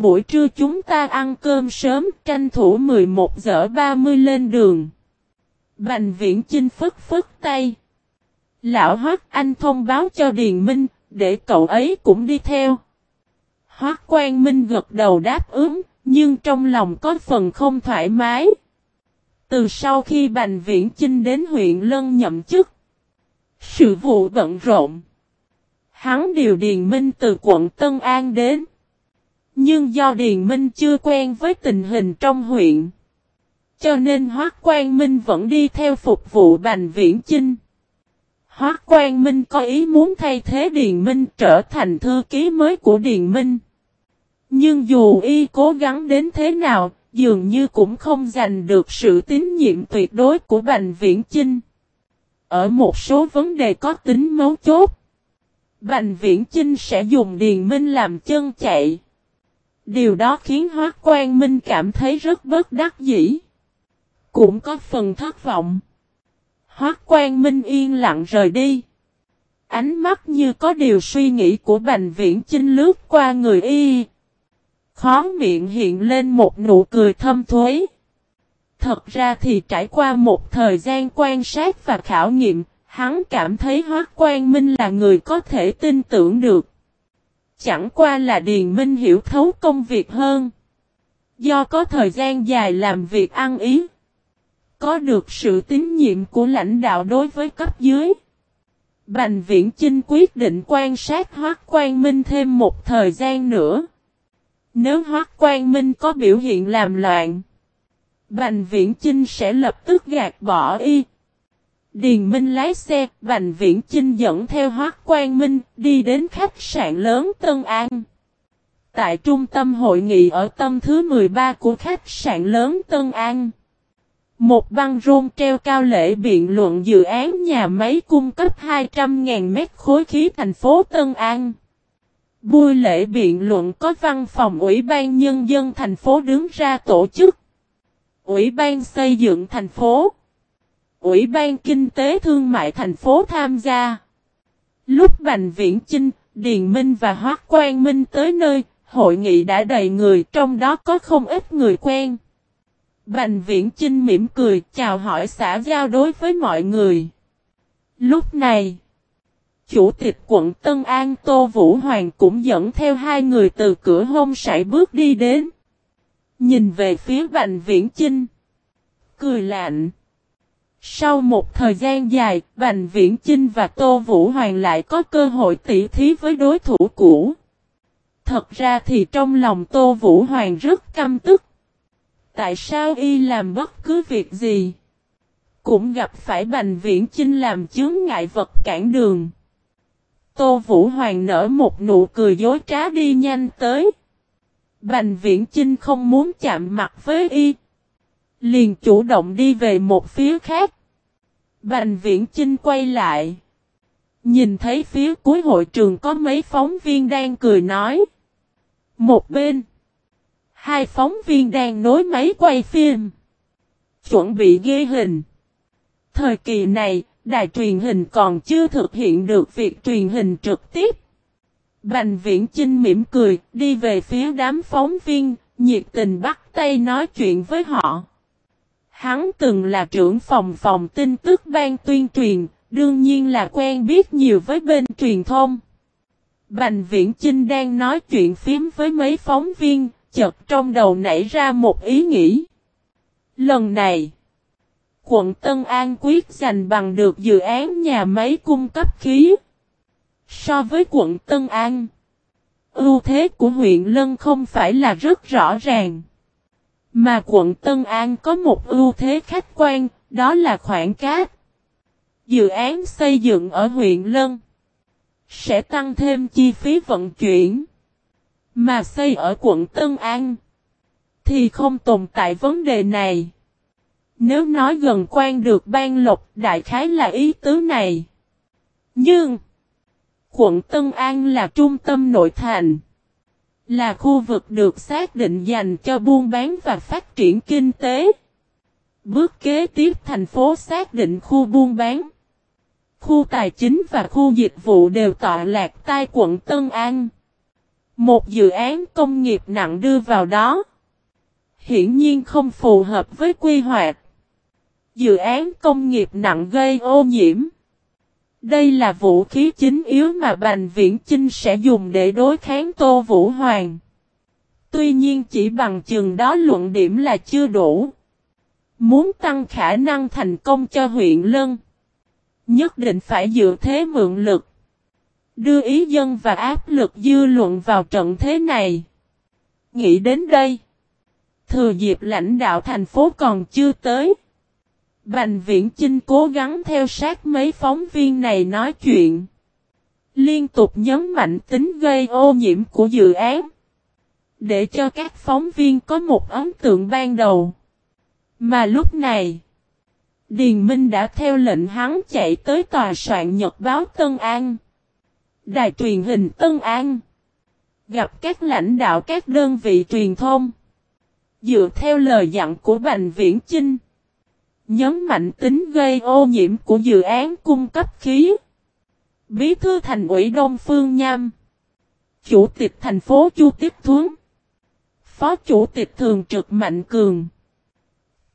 Buổi trưa chúng ta ăn cơm sớm, tranh thủ 11 giờ 30 lên đường. Bành viễn chinh phức phức tay. Lão Hoác Anh thông báo cho Điền Minh, để cậu ấy cũng đi theo. Hoác Quang Minh gật đầu đáp ứng, nhưng trong lòng có phần không thoải mái. Từ sau khi Bành Viễn Chinh đến huyện Lân nhậm chức, sự vụ bận rộn. Hắn điều Điền Minh từ quận Tân An đến. Nhưng do Điền Minh chưa quen với tình hình trong huyện. Cho nên Hoác Quang Minh vẫn đi theo phục vụ Bành Viễn Chinh. Hoác Quang Minh có ý muốn thay thế Điền Minh trở thành thư ký mới của Điền Minh. Nhưng dù y cố gắng đến thế nào, dường như cũng không giành được sự tín nhiệm tuyệt đối của Bành Viễn Chinh. Ở một số vấn đề có tính mấu chốt, Bành Viễn Chinh sẽ dùng Điền Minh làm chân chạy. Điều đó khiến Hoác Quang Minh cảm thấy rất bất đắc dĩ. Cũng có phần thất vọng. Hoác Quang Minh yên lặng rời đi. Ánh mắt như có điều suy nghĩ của Bành Viễn Chinh lướt qua người y. Khó miệng hiện lên một nụ cười thâm thuế. Thật ra thì trải qua một thời gian quan sát và khảo nghiệm, hắn cảm thấy Hoác Quang Minh là người có thể tin tưởng được. Chẳng qua là Điền Minh hiểu thấu công việc hơn. Do có thời gian dài làm việc ăn ý. Có được sự tín nhiệm của lãnh đạo đối với cấp dưới. Bành Viễn Chinh quyết định quan sát Hoác Quang Minh thêm một thời gian nữa. Nếu Hoác Quang Minh có biểu hiện làm loạn, Bành Viễn Chinh sẽ lập tức gạt bỏ y. Điền Minh lái xe, Bành Viễn Chinh dẫn theo Hoác Quang Minh đi đến khách sạn lớn Tân An. Tại trung tâm hội nghị ở tâm thứ 13 của khách sạn lớn Tân An. Một băng rôn treo cao lễ biện luận dự án nhà máy cung cấp 200.000 mét khối khí thành phố Tân An. Buổi lễ biện luận có văn phòng Ủy ban Nhân dân thành phố đứng ra tổ chức. Ủy ban xây dựng thành phố. Ủy ban Kinh tế Thương mại thành phố tham gia. Lúc Bành Viễn Chinh, Điền Minh và Hoác Quang Minh tới nơi, hội nghị đã đầy người trong đó có không ít người quen. Bành Viễn Chinh mỉm cười chào hỏi xã giao đối với mọi người. Lúc này, Chủ tịch quận Tân An Tô Vũ Hoàng cũng dẫn theo hai người từ cửa hôn sải bước đi đến. Nhìn về phía Bành Viễn Chinh. Cười lạnh. Sau một thời gian dài, Bành Viễn Chinh và Tô Vũ Hoàng lại có cơ hội tỉ thí với đối thủ cũ. Thật ra thì trong lòng Tô Vũ Hoàng rất căm tức. Tại sao y làm bất cứ việc gì? Cũng gặp phải Bành Viễn Chinh làm chướng ngại vật cản đường. Tô Vũ Hoàng nở một nụ cười dối trá đi nhanh tới. Bành Viễn Chinh không muốn chạm mặt với y. Liền chủ động đi về một phía khác. Bành Viễn Chinh quay lại. Nhìn thấy phía cuối hội trường có mấy phóng viên đang cười nói. Một bên. Hai phóng viên đang nối máy quay phim. Chuẩn bị ghi hình. Thời kỳ này, đài truyền hình còn chưa thực hiện được việc truyền hình trực tiếp. Bành viễn Chinh mỉm cười, đi về phía đám phóng viên, nhiệt tình bắt tay nói chuyện với họ. Hắn từng là trưởng phòng phòng tin tức ban tuyên truyền, đương nhiên là quen biết nhiều với bên truyền thông. Bành viễn Chinh đang nói chuyện phím với mấy phóng viên, chợt trong đầu nảy ra một ý nghĩ. Lần này, quận Tân An quyết giành bằng được dự án nhà máy cung cấp khí. So với quận Tân An, ưu thế của huyện Lân không phải là rất rõ ràng. Mà quận Tân An có một ưu thế khách quan, đó là khoảng cát. Dự án xây dựng ở huyện Lân sẽ tăng thêm chi phí vận chuyển. Mà xây ở quận Tân An thì không tồn tại vấn đề này. Nếu nói gần quan được ban lộc đại khái là ý tứ này. Nhưng, quận Tân An là trung tâm nội thành. Là khu vực được xác định dành cho buôn bán và phát triển kinh tế. Bước kế tiếp, thành phố xác định khu buôn bán. Khu tài chính và khu dịch vụ đều tọa lạc tại quận Tân An. Một dự án công nghiệp nặng đưa vào đó. Hiển nhiên không phù hợp với quy hoạch. Dự án công nghiệp nặng gây ô nhiễm. Đây là vũ khí chính yếu mà Bành Viễn Chinh sẽ dùng để đối kháng Tô Vũ Hoàng. Tuy nhiên chỉ bằng chừng đó luận điểm là chưa đủ. Muốn tăng khả năng thành công cho huyện Lân. Nhất định phải dựa thế mượn lực. Đưa ý dân và áp lực dư luận vào trận thế này. Nghĩ đến đây. Thừa dịp lãnh đạo thành phố còn chưa tới. Bành viễn Chinh cố gắng theo sát mấy phóng viên này nói chuyện. Liên tục nhấn mạnh tính gây ô nhiễm của dự án. Để cho các phóng viên có một ấn tượng ban đầu. Mà lúc này, Điền Minh đã theo lệnh hắn chạy tới tòa soạn nhật báo Tân An. Đài truyền hình Tân An. Gặp các lãnh đạo các đơn vị truyền thông. Dựa theo lời dặn của Bành Viễn Chinh. Nhấn mạnh tính gây ô nhiễm của dự án cung cấp khí. Bí thư thành ủy Đông Phương Nham. Chủ tịch thành phố Chu Tiếp Thuấn. Phó chủ tịch thường trực Mạnh Cường.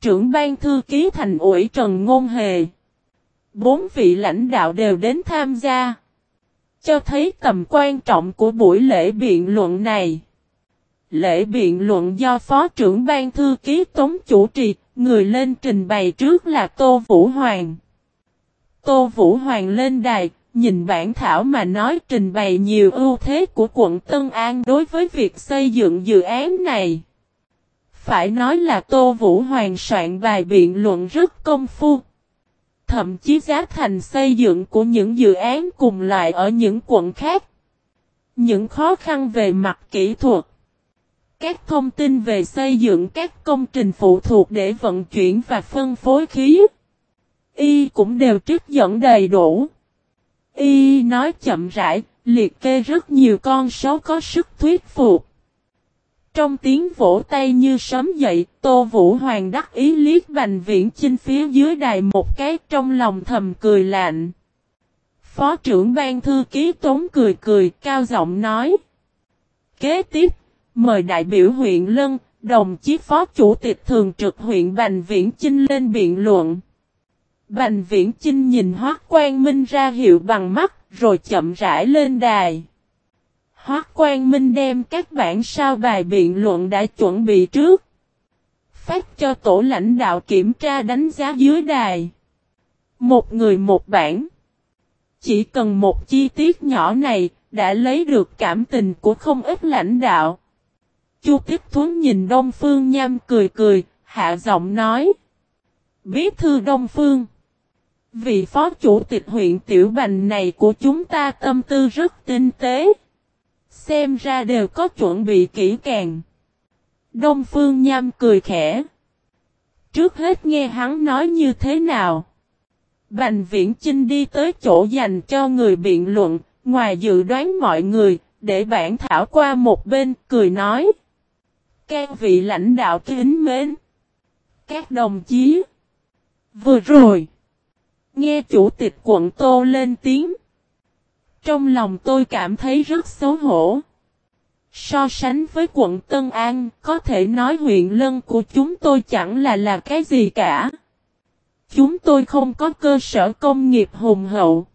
Trưởng ban thư ký thành ủy Trần Ngôn Hề. Bốn vị lãnh đạo đều đến tham gia. Cho thấy tầm quan trọng của buổi lễ biện luận này. Lễ biện luận do Phó trưởng ban thư ký Tống chủ trì, người lên trình bày trước là Tô Vũ Hoàng. Tô Vũ Hoàng lên đài, nhìn bản thảo mà nói trình bày nhiều ưu thế của quận Tân An đối với việc xây dựng dự án này. Phải nói là Tô Vũ Hoàng soạn bài biện luận rất công phu. Thậm chí giá thành xây dựng của những dự án cùng loại ở những quận khác. Những khó khăn về mặt kỹ thuật. Các thông tin về xây dựng các công trình phụ thuộc để vận chuyển và phân phối khí. Y cũng đều trích dẫn đầy đủ. Y nói chậm rãi, liệt kê rất nhiều con số có sức thuyết phục. Trong tiếng vỗ tay như sớm dậy, Tô Vũ Hoàng đắc ý liếc Bành Viễn Chinh phía dưới đài một cái trong lòng thầm cười lạnh. Phó trưởng ban thư ký Tống cười cười, cao giọng nói. Kế tiếp, mời đại biểu huyện Lân, đồng chí phó chủ tịch thường trực huyện Bành Viễn Chinh lên biện luận. Bành Viễn Chinh nhìn Hoác Quang Minh ra hiệu bằng mắt, rồi chậm rãi lên đài. Hoác Quang Minh đem các bản sao bài biện luận đã chuẩn bị trước. Phát cho tổ lãnh đạo kiểm tra đánh giá dưới đài. Một người một bản. Chỉ cần một chi tiết nhỏ này, đã lấy được cảm tình của không ít lãnh đạo. Chu Tiếp Thuấn nhìn Đông Phương Nham cười cười, hạ giọng nói. Bí thư Đông Phương. Vị phó chủ tịch huyện Tiểu Bành này của chúng ta tâm tư rất tinh tế. Xem ra đều có chuẩn bị kỹ càng. Đông Phương Nham cười khẽ. Trước hết nghe hắn nói như thế nào. Bành viễn chinh đi tới chỗ dành cho người biện luận, ngoài dự đoán mọi người, để bản thảo qua một bên, cười nói. Các vị lãnh đạo kính mến. Các đồng chí. Vừa rồi. Nghe chủ tịch quận Tô lên tiếng. Trong lòng tôi cảm thấy rất xấu hổ. So sánh với quận Tân An, có thể nói huyện lân của chúng tôi chẳng là là cái gì cả. Chúng tôi không có cơ sở công nghiệp hùng hậu.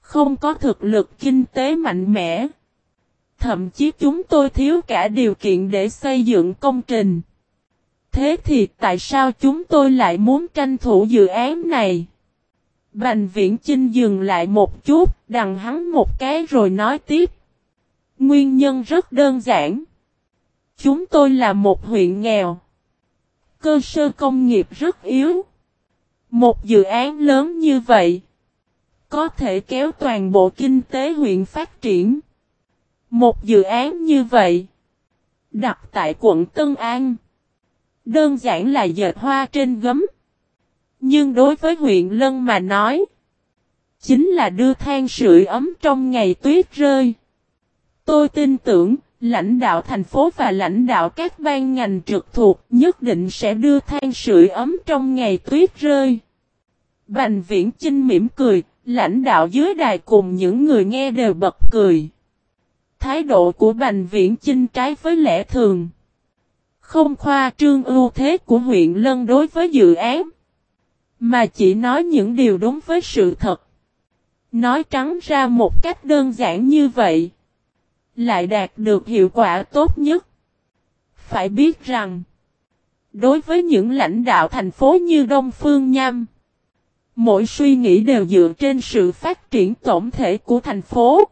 Không có thực lực kinh tế mạnh mẽ. Thậm chí chúng tôi thiếu cả điều kiện để xây dựng công trình. Thế thì tại sao chúng tôi lại muốn tranh thủ dự án này? Bành viễn Chinh dừng lại một chút, đằng hắn một cái rồi nói tiếp. Nguyên nhân rất đơn giản. Chúng tôi là một huyện nghèo. Cơ sở công nghiệp rất yếu. Một dự án lớn như vậy. Có thể kéo toàn bộ kinh tế huyện phát triển. Một dự án như vậy. Đặt tại quận Tân An. Đơn giản là dệt hoa trên gấm. Nhưng đối với huyện Lân mà nói, chính là đưa than sưởi ấm trong ngày tuyết rơi. Tôi tin tưởng, lãnh đạo thành phố và lãnh đạo các ban ngành trực thuộc nhất định sẽ đưa than sưởi ấm trong ngày tuyết rơi. Bành viễn Chinh mỉm cười, lãnh đạo dưới đài cùng những người nghe đều bật cười. Thái độ của Bành Viễn Chinh trái với lẽ thường. Không khoa trương ưu thế của huyện Lân đối với dự án. Mà chỉ nói những điều đúng với sự thật. Nói trắng ra một cách đơn giản như vậy. Lại đạt được hiệu quả tốt nhất. Phải biết rằng. Đối với những lãnh đạo thành phố như Đông Phương Nham. Mỗi suy nghĩ đều dựa trên sự phát triển tổng thể của thành phố.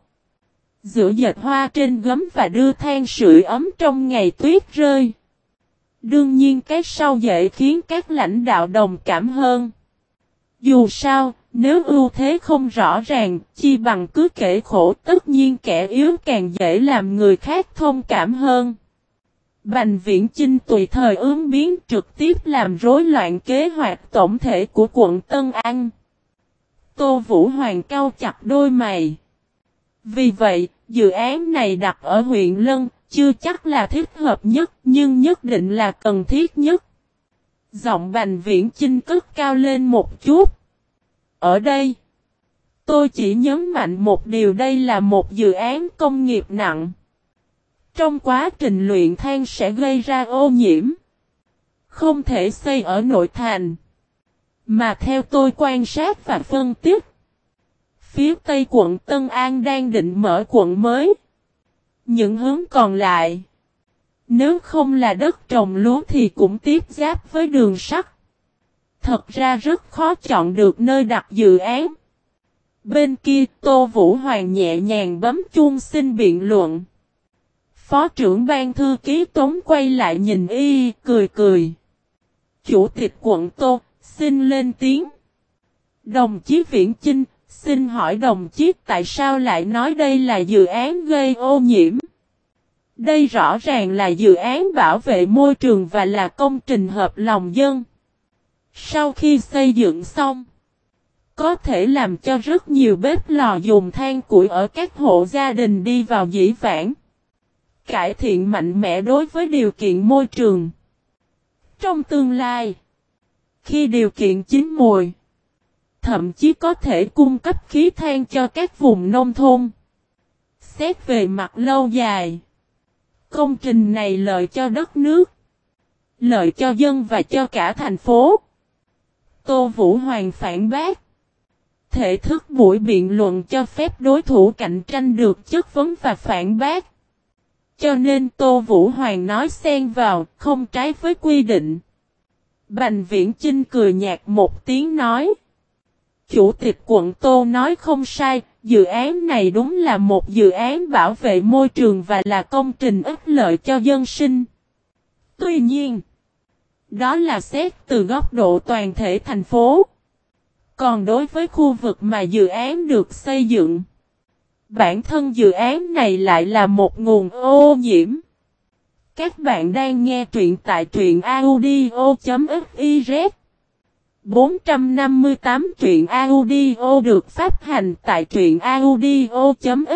Giữa dệt hoa trên gấm và đưa than sưởi ấm trong ngày tuyết rơi. Đương nhiên cái sau dễ khiến các lãnh đạo đồng cảm hơn. Dù sao, nếu ưu thế không rõ ràng, chi bằng cứ kể khổ tất nhiên kẻ yếu càng dễ làm người khác thông cảm hơn. Bành viễn Chinh tùy thời ứng biến trực tiếp làm rối loạn kế hoạch tổng thể của quận Tân An. Tô Vũ Hoàng cao chặt đôi mày. Vì vậy, dự án này đặt ở huyện Lân, chưa chắc là thích hợp nhất, nhưng nhất định là cần thiết nhất. Giọng bành viễn Chinh cất cao lên một chút. Ở đây, tôi chỉ nhấn mạnh một điều đây là một dự án công nghiệp nặng. Trong quá trình luyện than sẽ gây ra ô nhiễm. Không thể xây ở nội thành. Mà theo tôi quan sát và phân tích. Phía tây quận Tân An đang định mở quận mới. Những hướng còn lại. Nếu không là đất trồng lúa thì cũng tiếp giáp với đường sắt. Thật ra rất khó chọn được nơi đặt dự án. Bên kia Tô Vũ Hoàng nhẹ nhàng bấm chuông xin biện luận. Phó trưởng ban thư ký Tống quay lại nhìn y, cười cười. Chủ tịch quận Tô, xin lên tiếng. Đồng chí Viễn Chinh, xin hỏi đồng chí tại sao lại nói đây là dự án gây ô nhiễm? Đây rõ ràng là dự án bảo vệ môi trường và là công trình hợp lòng dân. Sau khi xây dựng xong, có thể làm cho rất nhiều bếp lò dùng than củi ở các hộ gia đình đi vào dĩ vãng cải thiện mạnh mẽ đối với điều kiện môi trường. Trong tương lai, khi điều kiện chín mùi, thậm chí có thể cung cấp khí than cho các vùng nông thôn. Xét về mặt lâu dài, công trình này lợi cho đất nước, lợi cho dân và cho cả thành phố. Tô Vũ Hoàng phản bác. Thể thức buổi biện luận cho phép đối thủ cạnh tranh được chất vấn và phản bác. Cho nên Tô Vũ Hoàng nói xen vào, không trái với quy định. Bành Viễn Chinh cười nhạt một tiếng nói. Chủ tịch quận Tô nói không sai, dự án này đúng là một dự án bảo vệ môi trường và là công trình ích lợi cho dân sinh. Tuy nhiên, đó là xét từ góc độ toàn thể thành phố. Còn đối với khu vực mà dự án được xây dựng, Bản thân dự án này lại là một nguồn ô nhiễm. Các bạn đang nghe truyện tại truyện audio.fif 458 truyện audio được phát hành tại truyện audio.fiz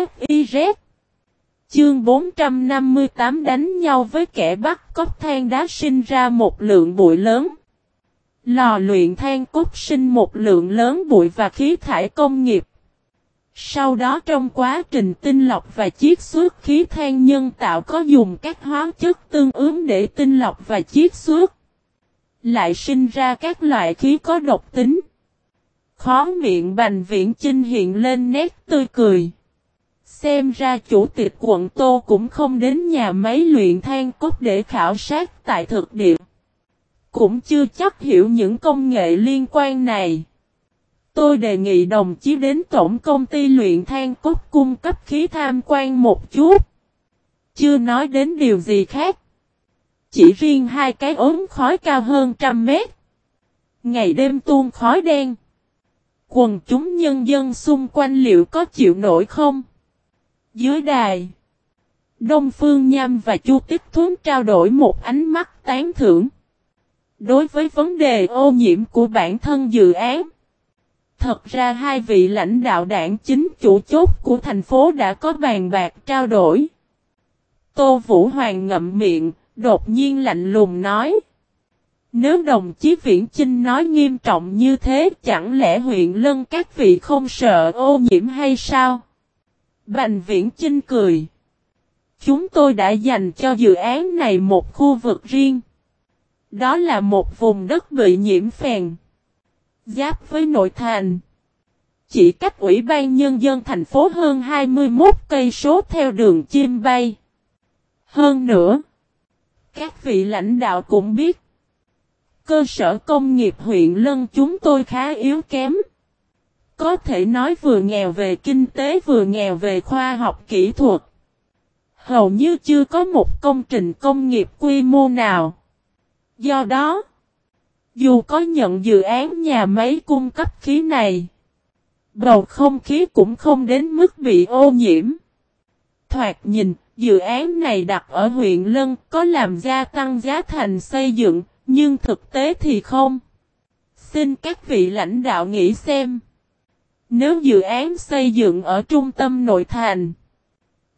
Chương 458 đánh nhau với kẻ bắt cóc than đá sinh ra một lượng bụi lớn. Lò luyện than cốt sinh một lượng lớn bụi và khí thải công nghiệp. Sau đó trong quá trình tinh lọc và chiết xuất khí than nhân tạo có dùng các hóa chất tương ứng để tinh lọc và chiết xuất. Lại sinh ra các loại khí có độc tính. Khó miệng bành viễn chinh hiện lên nét tươi cười. Xem ra chủ tịch quận Tô cũng không đến nhà máy luyện than cốt để khảo sát tại thực địa. Cũng chưa chắc hiểu những công nghệ liên quan này. Tôi đề nghị đồng chí đến tổng công ty luyện than cốt cung cấp khí tham quan một chút. Chưa nói đến điều gì khác. Chỉ riêng hai cái ốm khói cao hơn trăm mét. Ngày đêm tuôn khói đen. Quần chúng nhân dân xung quanh liệu có chịu nổi không? Dưới đài. Đông Phương Nham và Chu Tích Thuấn trao đổi một ánh mắt tán thưởng. Đối với vấn đề ô nhiễm của bản thân dự án. Thật ra hai vị lãnh đạo đảng chính chủ chốt của thành phố đã có bàn bạc trao đổi. Tô Vũ Hoàng ngậm miệng, đột nhiên lạnh lùng nói. Nếu đồng chí Viễn Chinh nói nghiêm trọng như thế chẳng lẽ huyện lân các vị không sợ ô nhiễm hay sao? Bành Viễn Chinh cười. chúng tôi đã dành cho dự án này một khu vực riêng. Đó là một vùng đất bị nhiễm phèn. Giáp với nội thành. Chỉ cách Ủy ban Nhân dân thành phố hơn 21 cây số theo đường chim bay. Hơn nữa, các vị lãnh đạo cũng biết, cơ sở công nghiệp huyện Lân chúng tôi khá yếu kém. Có thể nói vừa nghèo về kinh tế vừa nghèo về khoa học kỹ thuật. Hầu như chưa có một công trình công nghiệp quy mô nào. Do đó, dù có nhận dự án nhà máy cung cấp khí này, bầu không khí cũng không đến mức bị ô nhiễm. Thoạt nhìn, dự án này đặt ở huyện Lân có làm gia tăng giá thành xây dựng, nhưng thực tế thì không. Xin các vị lãnh đạo nghĩ xem. Nếu dự án xây dựng ở trung tâm nội thành,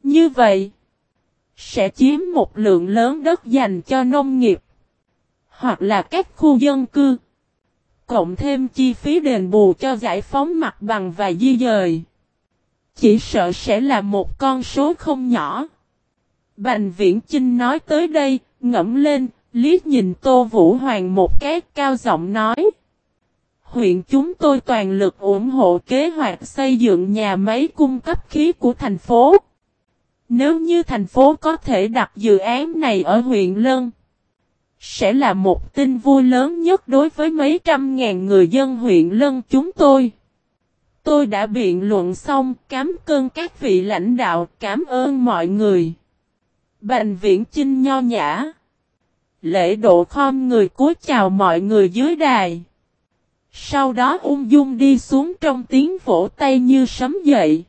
như vậy, sẽ chiếm một lượng lớn đất dành cho nông nghiệp, hoặc là các khu dân cư, cộng thêm chi phí đền bù cho giải phóng mặt bằng và di dời. Chỉ sợ sẽ là một con số không nhỏ. Bành viễn Chinh nói tới đây, ngẫm lên, liếc nhìn Tô Vũ Hoàng một cái cao giọng nói. Huyện chúng tôi toàn lực ủng hộ kế hoạch xây dựng nhà máy cung cấp khí của thành phố. Nếu như thành phố có thể đặt dự án này ở huyện Lân, sẽ là một tin vui lớn nhất đối với mấy trăm ngàn người dân huyện Lân chúng tôi. Tôi đã biện luận xong, cảm ơn các vị lãnh đạo, cảm ơn mọi người. Bành viễn chinh nho nhã. Lễ độ khom người cúi chào mọi người dưới đài. Sau đó ung dung đi xuống trong tiếng vỗ tay như sấm dậy.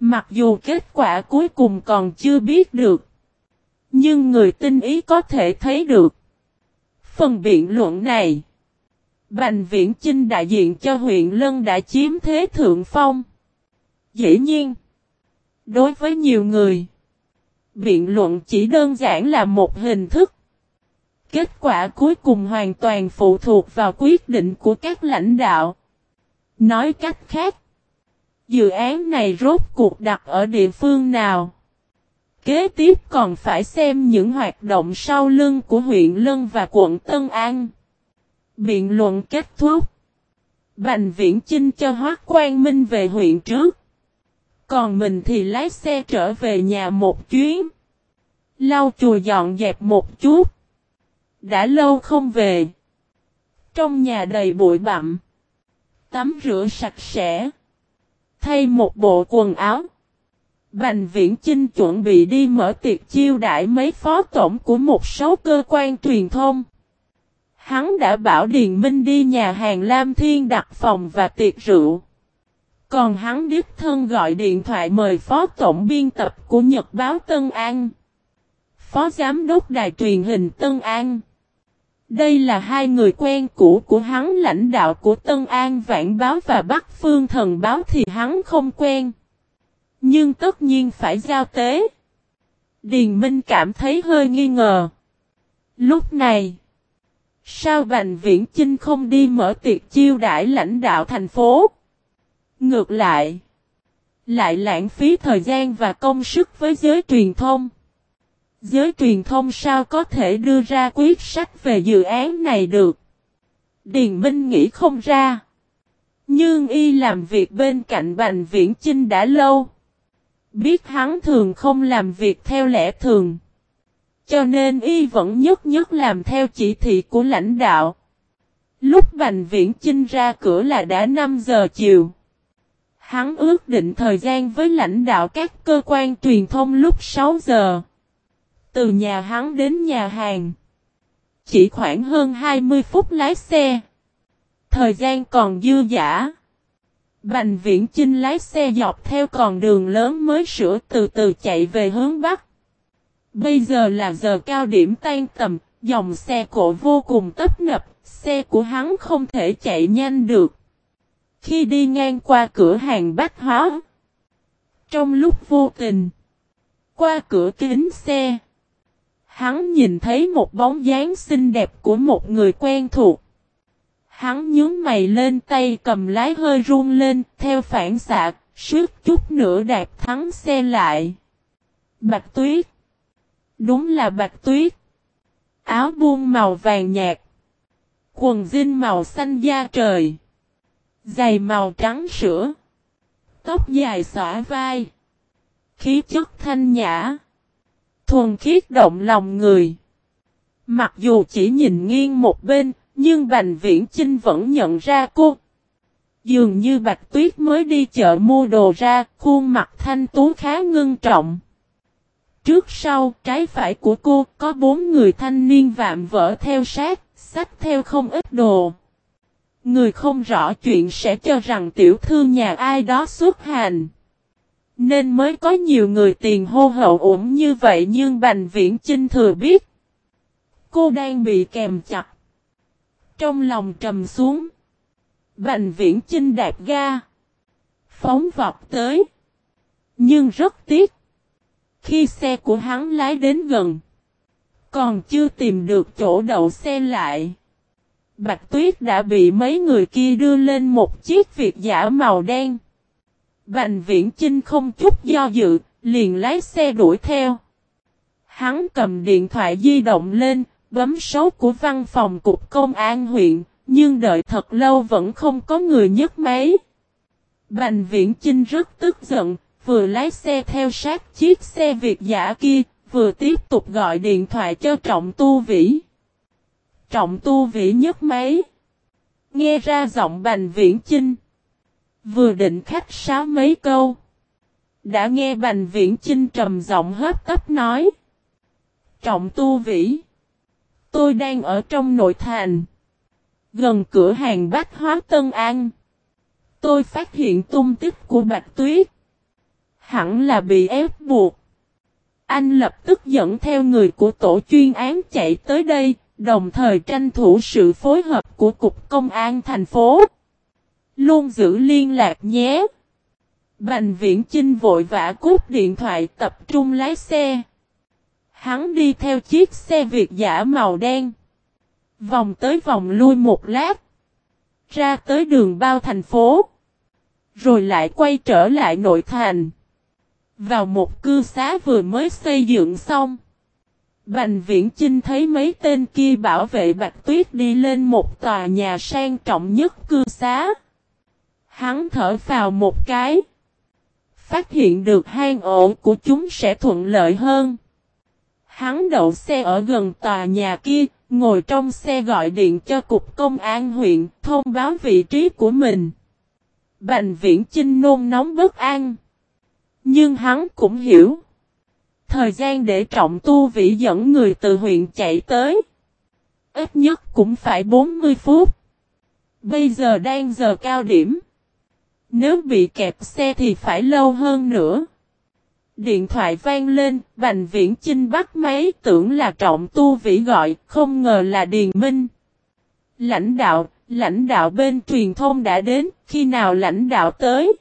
Mặc dù kết quả cuối cùng còn chưa biết được. Nhưng người tinh ý có thể thấy được. Phần biện luận này. Bành viễn chinh đại diện cho huyện Lân đã chiếm thế thượng phong. Dĩ nhiên. Đối với nhiều người. Biện luận chỉ đơn giản là một hình thức. Kết quả cuối cùng hoàn toàn phụ thuộc vào quyết định của các lãnh đạo. Nói cách khác. Dự án này rốt cuộc đặt ở địa phương nào? Kế tiếp còn phải xem những hoạt động sau lưng của huyện Lân và quận Tân An. Biện luận kết thúc. Bành viễn chinh cho Hoác quan Minh về huyện trước. Còn mình thì lái xe trở về nhà một chuyến. Lau chùi dọn dẹp một chút. Đã lâu không về. Trong nhà đầy bụi bặm. Tắm rửa sạch sẽ. Thay một bộ quần áo. Bành viễn Chinh chuẩn bị đi mở tiệc chiêu đãi mấy phó tổng của một số cơ quan truyền thông. Hắn đã bảo Điền Minh đi nhà hàng Lam Thiên đặt phòng và tiệc rượu. Còn hắn đích thân gọi điện thoại mời phó tổng biên tập của Nhật báo Tân An. Phó giám đốc đài truyền hình Tân An. Đây là hai người quen cũ của hắn lãnh đạo của Tân An vạn Báo và Bắc Phương Thần Báo thì hắn không quen. Nhưng tất nhiên phải giao tế. Điền Minh cảm thấy hơi nghi ngờ. Lúc này, sao Bành Viễn Chinh không đi mở tiệc chiêu đãi lãnh đạo thành phố? Ngược lại, lại lãng phí thời gian và công sức với giới truyền thông. Giới truyền thông sao có thể đưa ra quyết sách về dự án này được? Điền Minh nghĩ không ra. Nhưng y làm việc bên cạnh Bành Viễn Chinh đã lâu. Biết hắn thường không làm việc theo lẽ thường. Cho nên y vẫn nhất nhất làm theo chỉ thị của lãnh đạo. Lúc Bành Viễn Chinh ra cửa là đã 5 giờ chiều. Hắn ước định thời gian với lãnh đạo các cơ quan truyền thông lúc 6 giờ. Từ nhà hắn đến nhà hàng. Chỉ khoảng hơn 20 phút lái xe. Thời gian còn dư giả. Bành viễn Chinh lái xe dọc theo con đường lớn mới sửa từ từ chạy về hướng Bắc. Bây giờ là giờ cao điểm tan tầm, dòng xe cộ vô cùng tấp nập, xe của hắn không thể chạy nhanh được. Khi đi ngang qua cửa hàng bách hóa, trong lúc vô tình, qua cửa kính xe, hắn nhìn thấy một bóng dáng xinh đẹp của một người quen thuộc. Hắn nhướng mày lên tay cầm lái hơi run lên, theo phản xạ, suốt chút nữa đạp thắng xe lại. Bạch Tuyết. Đúng là Bạch Tuyết. Áo buông màu vàng nhạt. Quần jean màu xanh da trời. Giày màu trắng sữa. Tóc dài xõa vai. Khí chất thanh nhã. Thuần khiết động lòng người. Mặc dù chỉ nhìn nghiêng một bên, nhưng Bành Viễn Chinh vẫn nhận ra cô. Dường như Bạch Tuyết mới đi chợ mua đồ ra, khuôn mặt thanh tú khá ngưng trọng. Trước sau, trái phải của cô, có bốn người thanh niên vạm vỡ theo sát, sách theo không ít đồ. Người không rõ chuyện sẽ cho rằng tiểu thư nhà ai đó xuất hành. Nên mới có nhiều người tiền hô hậu ủng như vậy nhưng Bành Viễn Chinh thừa biết. Cô đang bị kèm chặt. Trong lòng trầm xuống. Bành Viễn Chinh đạp ga. Phóng vọt tới. Nhưng rất tiếc. Khi xe của hắn lái đến gần. Còn chưa tìm được chỗ đậu xe lại. Bạch Tuyết đã bị mấy người kia đưa lên một chiếc Việt giả màu đen. Bành viễn Chinh không chút do dự, liền lái xe đuổi theo. Hắn cầm điện thoại di động lên, bấm số của văn phòng cục công an huyện, nhưng đợi thật lâu vẫn không có người nhấc máy. Bành viễn Chinh rất tức giận, vừa lái xe theo sát chiếc xe Việt giả kia, vừa tiếp tục gọi điện thoại cho Trọng Tu Vĩ. Trọng Tu Vĩ nhất máy. Nghe ra giọng Bành Viễn Chinh. Vừa định khách sáo mấy câu. Đã nghe Bành Viễn Chinh trầm giọng hấp tấp nói. Trọng Tu Vĩ. Tôi đang ở trong nội thành. Gần cửa hàng bách hóa Tân An. Tôi phát hiện tung tích của Bạch Tuyết. Hẳn là bị ép buộc. Anh lập tức dẫn theo người của tổ chuyên án chạy tới đây, đồng thời tranh thủ sự phối hợp của Cục Công an thành phố. Luôn giữ liên lạc nhé. Bành viễn Chinh vội vã cút điện thoại tập trung lái xe. Hắn đi theo chiếc xe Việt giả màu đen. Vòng tới vòng lui một lát. Ra tới đường bao thành phố. Rồi lại quay trở lại nội thành. Vào một cư xá vừa mới xây dựng xong. Bành viễn Chinh thấy mấy tên kia bảo vệ Bạch Tuyết đi lên một tòa nhà sang trọng nhất cư xá. Hắn thở vào một cái. Phát hiện được hang ổ của chúng sẽ thuận lợi hơn. Hắn đậu xe ở gần tòa nhà kia, ngồi trong xe gọi điện cho cục công an huyện, thông báo vị trí của mình. Bành viễn Chinh nôn nóng bất an. Nhưng hắn cũng hiểu. Thời gian để trọng tu vĩ dẫn người từ huyện chạy tới. Ít nhất cũng phải 40 phút. Bây giờ đang giờ cao điểm. Nếu bị kẹp xe thì phải lâu hơn nữa. Điện thoại vang lên, Bành Viễn Chinh bắt máy tưởng là trọng tu vĩ gọi, không ngờ là Điền Minh. Lãnh đạo, lãnh đạo bên truyền thông đã đến, khi nào lãnh đạo tới?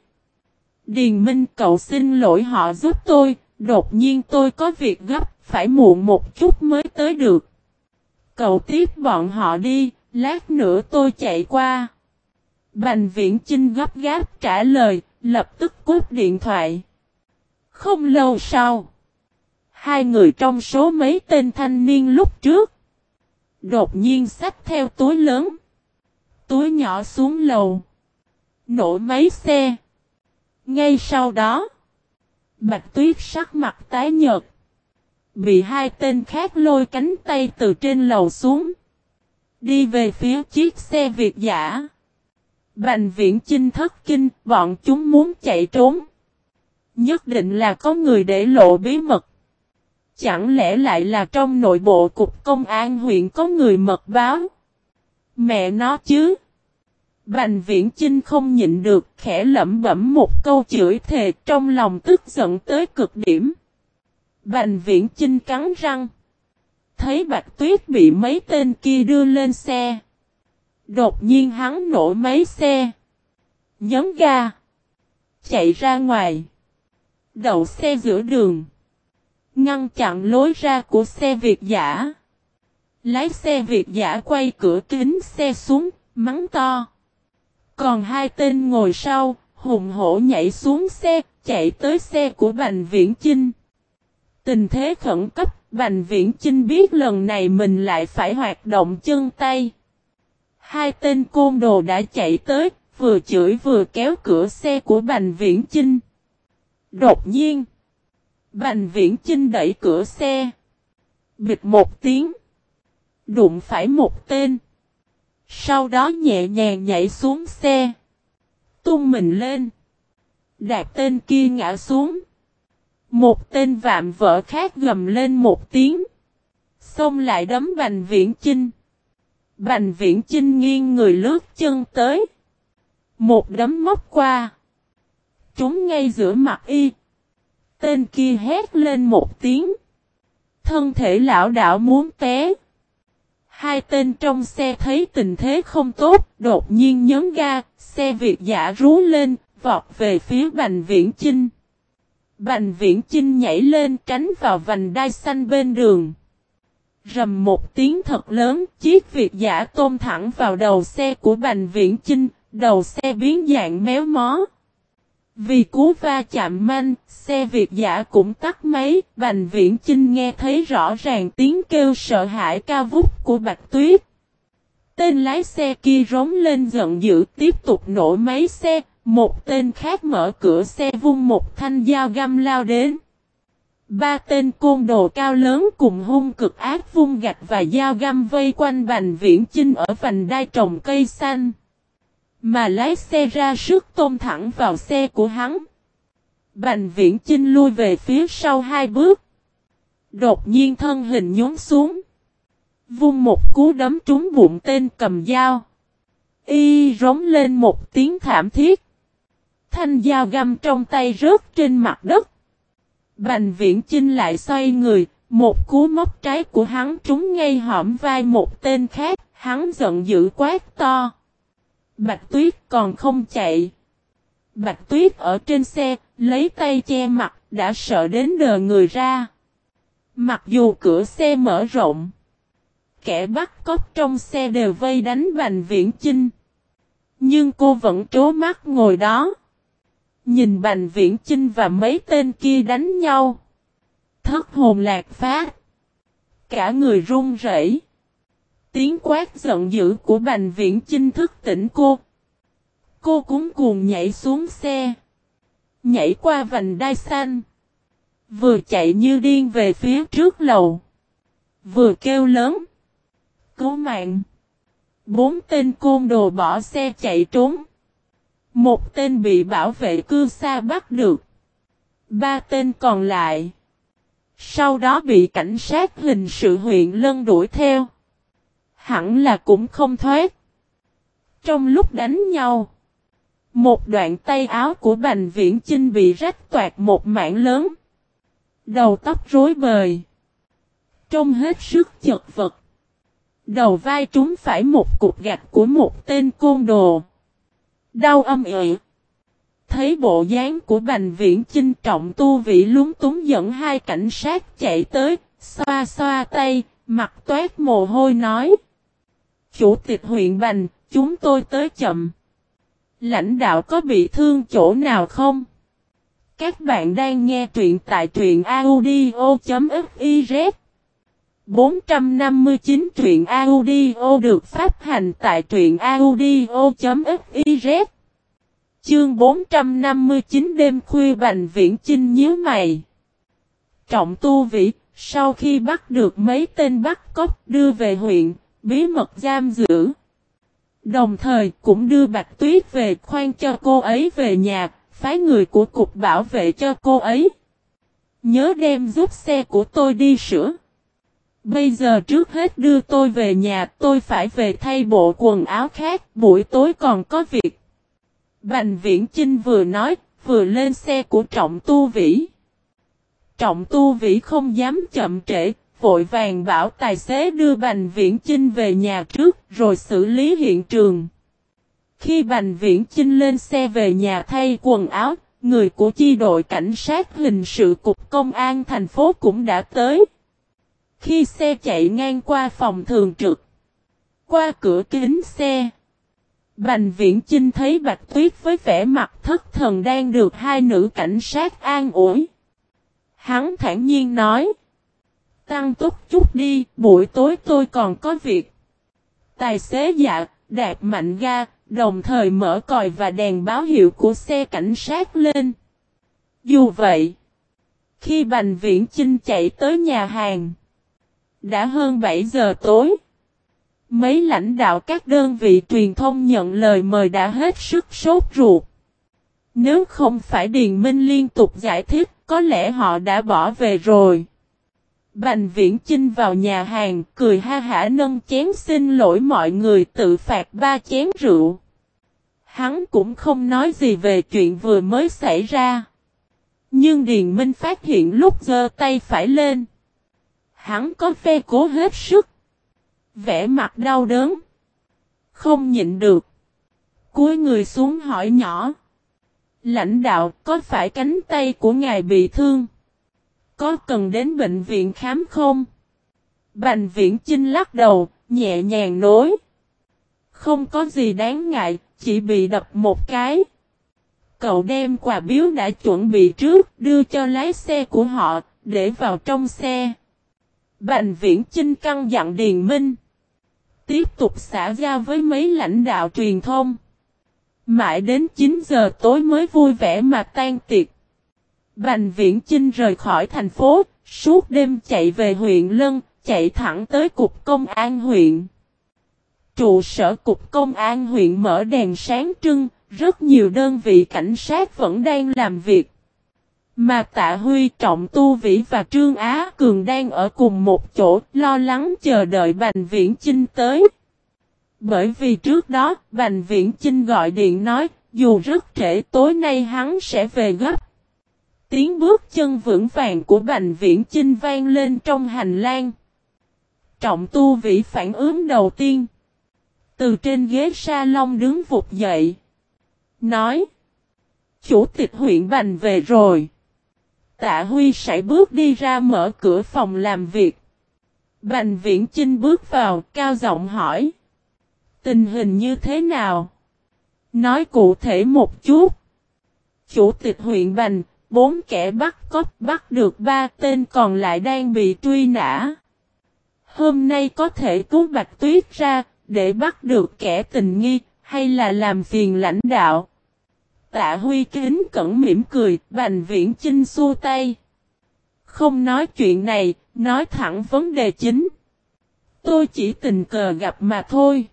Điền Minh cậu xin lỗi họ giúp tôi, đột nhiên tôi có việc gấp, phải muộn một chút mới tới được. Cậu tiếp bọn họ đi, lát nữa tôi chạy qua. Bành viễn Trinh gấp gáp trả lời, lập tức cút điện thoại. Không lâu sau, hai người trong số mấy tên thanh niên lúc trước, đột nhiên xách theo túi lớn, túi nhỏ xuống lầu, nổ máy xe. Ngay sau đó, Bạch Tuyết sắc mặt tái nhợt, bị hai tên khác lôi cánh tay từ trên lầu xuống, đi về phía chiếc xe Việt giả. Bành viễn chinh thất kinh, bọn chúng muốn chạy trốn. Nhất định là có người để lộ bí mật. Chẳng lẽ lại là trong nội bộ cục công an huyện có người mật báo? Mẹ nó chứ! Bành viễn chinh không nhịn được khẽ lẩm bẩm một câu chửi thề trong lòng tức giận tới cực điểm. Bành viễn chinh cắn răng. Thấy bạch tuyết bị mấy tên kia đưa lên xe. Đột nhiên hắn nổ máy xe. Nhấn ga. Chạy ra ngoài. Đậu xe giữa đường. Ngăn chặn lối ra của xe Việt giả. Lái xe Việt giả quay cửa kính xe xuống, mắng to. Còn hai tên ngồi sau, hùng hổ nhảy xuống xe, chạy tới xe của Bành Viễn Chinh. Tình thế khẩn cấp, Bành Viễn Chinh biết lần này mình lại phải hoạt động chân tay. Hai tên côn đồ đã chạy tới, vừa chửi vừa kéo cửa xe của Bành Viễn Chinh. Đột nhiên, Bành Viễn Chinh đẩy cửa xe. Bịt một tiếng. Đụng phải một tên. Sau đó nhẹ nhàng nhảy xuống xe. Tung mình lên. Đạt tên kia ngã xuống. Một tên vạm vỡ khác gầm lên một tiếng. Xông lại đấm Bành Viễn Chinh. Bành Viễn Chinh nghiêng người lướt chân tới. Một đấm móc qua. chúng ngay giữa mặt y. Tên kia hét lên một tiếng. Thân thể lão đảo muốn té. Hai tên trong xe thấy tình thế không tốt, đột nhiên nhấn ga, xe Việt giả rú lên, vọt về phía Bành Viễn Chinh. Bành Viễn Chinh nhảy lên tránh vào vành đai xanh bên đường. Rầm một tiếng thật lớn, chiếc Việt giả tôm thẳng vào đầu xe của Bành Viễn Chinh, đầu xe biến dạng méo mó. Vì cú va chạm manh, xe Việt giả cũng tắt máy, Bành Viễn Chinh nghe thấy rõ ràng tiếng kêu sợ hãi ca vút của Bạch Tuyết. Tên lái xe kia rống lên giận dữ tiếp tục nổ máy xe, một tên khác mở cửa xe vung một thanh dao găm lao đến. Ba tên côn đồ cao lớn cùng hung cực ác vung gạch và dao găm vây quanh Bành Viễn Chinh ở vành đai trồng cây xanh. Mà lái xe ra sức tôm thẳng vào xe của hắn. Bành viễn chinh lui về phía sau hai bước. Đột nhiên thân hình nhún xuống. Vung một cú đấm trúng bụng tên cầm dao. Y rống lên một tiếng thảm thiết. Thanh dao găm trong tay rớt trên mặt đất. Bành viễn chinh lại xoay người. Một cú móc trái của hắn trúng ngay hõm vai một tên khác. Hắn giận dữ quát to. Bạch Tuyết còn không chạy. Bạch Tuyết ở trên xe, lấy tay che mặt, đã sợ đến đờ người ra. Mặc dù cửa xe mở rộng, kẻ bắt cóc trong xe đều vây đánh Bành Viễn Chinh. Nhưng cô vẫn trố mắt ngồi đó. Nhìn Bành Viễn Chinh và mấy tên kia đánh nhau. Thất hồn lạc phát. Cả người run rẩy. Tiếng quát giận dữ của Bành Viễn Chinh thức tỉnh cô. Cô cúng cuồng nhảy xuống xe. Nhảy qua vành đai xanh. Vừa chạy như điên về phía trước lầu. Vừa kêu lớn. Cứu mạng. Bốn tên côn đồ bỏ xe chạy trốn. Một tên bị bảo vệ cư xa bắt được. Ba tên còn lại. Sau đó bị cảnh sát hình sự huyện Lân đuổi theo. Hẳn là cũng không thoát. Trong lúc đánh nhau. Một đoạn tay áo của Bành Viễn Chinh bị rách toạt một mảng lớn. Đầu tóc rối bời. Trông hết sức chật vật. Đầu vai trúng phải một cục gạch của một tên côn đồ. Đau âm ị. Thấy bộ dáng của Bành Viễn Chinh trọng tu vị lúng túng dẫn hai cảnh sát chạy tới, xoa xoa tay, mặt toát mồ hôi nói. Chủ tịch huyện Bành, chúng tôi tới chậm. Lãnh đạo có bị thương chỗ nào không? Các bạn đang nghe truyện tại truyện audio.fiz 459 truyện audio được phát hành tại truyện audio.fiz Chương 459 đêm khuya Bành Viễn Chinh nhíu mày Trọng tu vị sau khi bắt được mấy tên bắt cóc đưa về huyện, bí mật giam giữ. Đồng thời cũng đưa Bạch Tuyết về khoan cho cô ấy về nhà, phái người của cục bảo vệ cho cô ấy. Nhớ đem giúp xe của tôi đi sửa. Bây giờ trước hết đưa tôi về nhà, tôi phải về thay bộ quần áo khác, buổi tối còn có việc. Bành Viễn Chinh vừa nói, vừa lên xe của Trọng Tu Vĩ. Trọng Tu Vĩ không dám chậm trễ, vội vàng bảo tài xế đưa Bành Viễn Chinh về nhà trước rồi xử lý hiện trường. Khi Bành Viễn Chinh lên xe về nhà thay quần áo, người của chi đội cảnh sát hình sự cục công an thành phố cũng đã tới. Khi xe chạy ngang qua phòng thường trực, qua cửa kính xe, Bành Viễn Chinh thấy Bạch Tuyết với vẻ mặt thất thần đang được hai nữ cảnh sát an ủi. Hắn thản nhiên nói. Tăng tốc chút đi, buổi tối tôi còn có việc. Tài xế dạ, đạp mạnh ga, đồng thời mở còi và đèn báo hiệu của xe cảnh sát lên. Dù vậy, khi Bành Viễn Chinh chạy tới nhà hàng, đã hơn 7 giờ tối. Mấy lãnh đạo các đơn vị truyền thông nhận lời mời đã hết sức sốt ruột. Nếu không phải Điền Minh liên tục giải thích, có lẽ họ đã bỏ về rồi. Bành viễn chinh vào nhà hàng, cười ha hả nâng chén xin lỗi mọi người tự phạt ba chén rượu. Hắn cũng không nói gì về chuyện vừa mới xảy ra. Nhưng Điền Minh phát hiện lúc giơ tay phải lên. Hắn có phe cố hết sức. Vẽ mặt đau đớn. Không nhịn được. Cúi người xuống hỏi nhỏ. Lãnh đạo có phải cánh tay của ngài bị thương? Có cần đến bệnh viện khám không? Bành viễn chinh lắc đầu, nhẹ nhàng nối. Không có gì đáng ngại, chỉ bị đập một cái. Cậu đem quà biếu đã chuẩn bị trước, đưa cho lái xe của họ, để vào trong xe. Bành viễn chinh căng dặn Điền Minh. Tiếp tục xả ra với mấy lãnh đạo truyền thông. Mãi đến 9 giờ tối mới vui vẻ mà tan tiệc. Bành viễn Chinh rời khỏi thành phố, suốt đêm chạy về huyện Lân, chạy thẳng tới cục công an huyện. Trụ sở cục công an huyện mở đèn sáng trưng, rất nhiều đơn vị cảnh sát vẫn đang làm việc. Mà Tạ Huy Trọng Tu Vĩ và Trương Á Cường đang ở cùng một chỗ lo lắng chờ đợi Bành Viễn Chinh tới. Bởi vì trước đó, Bành Viễn Chinh gọi điện nói, dù rất trễ tối nay hắn sẽ về gấp. Tiếng bước chân vững vàng của Bành Viễn Chinh vang lên trong hành lang. Trọng tu vĩ phản ứng đầu tiên. Từ trên ghế salon đứng vụt dậy. Nói. Chủ tịch huyện Bành về rồi. Tạ Huy sẽ bước đi ra mở cửa phòng làm việc. Bành Viễn Chinh bước vào, cao giọng hỏi. Tình hình như thế nào? Nói cụ thể một chút. Chủ tịch huyện Bành, bốn kẻ bắt cóc bắt được ba tên còn lại đang bị truy nã. Hôm nay có thể cứu Bạch Tuyết ra, để bắt được kẻ tình nghi, hay là làm phiền lãnh đạo. Tạ Huy kính cẩn mỉm cười, Bành Viễn Chinh xua tay. Không nói chuyện này, nói thẳng vấn đề chính. Tôi chỉ tình cờ gặp mà thôi.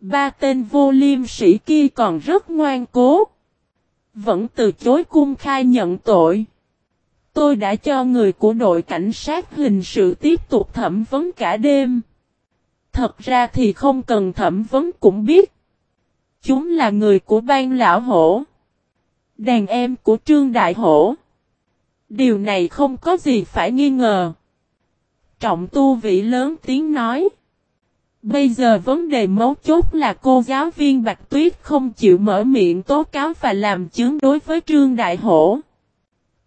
Ba tên vô liêm sĩ kia còn rất ngoan cố. Vẫn từ chối cung khai nhận tội. Tôi đã cho người của đội cảnh sát hình sự tiếp tục thẩm vấn cả đêm. Thật ra thì không cần thẩm vấn cũng biết. Chúng là người của ban lão hổ. Đàn em của Trương Đại Hổ. Điều này không có gì phải nghi ngờ. Trọng tu vị lớn tiếng nói. Bây giờ vấn đề mấu chốt là cô giáo viên Bạch Tuyết không chịu mở miệng tố cáo và làm chứng đối với Trương Đại Hổ.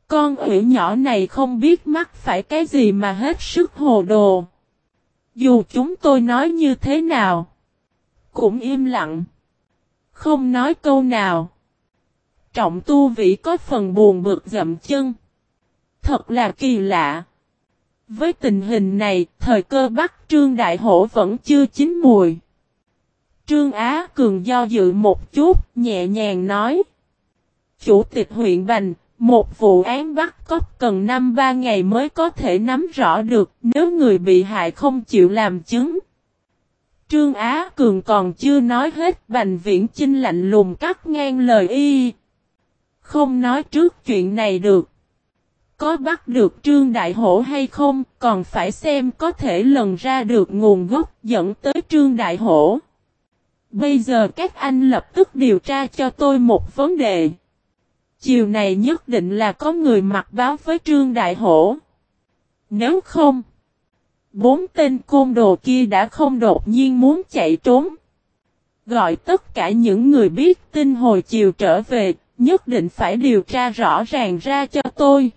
Con ủy nhỏ này không biết mắc phải cái gì mà hết sức hồ đồ. Dù chúng tôi nói như thế nào, cũng im lặng, không nói câu nào. Trọng tu vị có phần buồn bực dậm chân. Thật là kỳ lạ. Với tình hình này, thời cơ bắt Trương Đại Hổ vẫn chưa chín mùi. Trương Á Cường do dự một chút, nhẹ nhàng nói. Chủ tịch huyện Bành, một vụ án bắt cóc cần 5-3 ngày mới có thể nắm rõ được nếu người bị hại không chịu làm chứng. Trương Á Cường còn chưa nói hết Bành Viễn Chinh lạnh lùng cắt ngang lời y. Không nói trước chuyện này được. Có bắt được Trương Đại Hổ hay không, còn phải xem có thể lần ra được nguồn gốc dẫn tới Trương Đại Hổ. Bây giờ các anh lập tức điều tra cho tôi một vấn đề. Chiều này nhất định là có người mặc báo với Trương Đại Hổ. Nếu không, bốn tên côn đồ kia đã không đột nhiên muốn chạy trốn. Gọi tất cả những người biết tin hồi chiều trở về, nhất định phải điều tra rõ ràng ra cho tôi.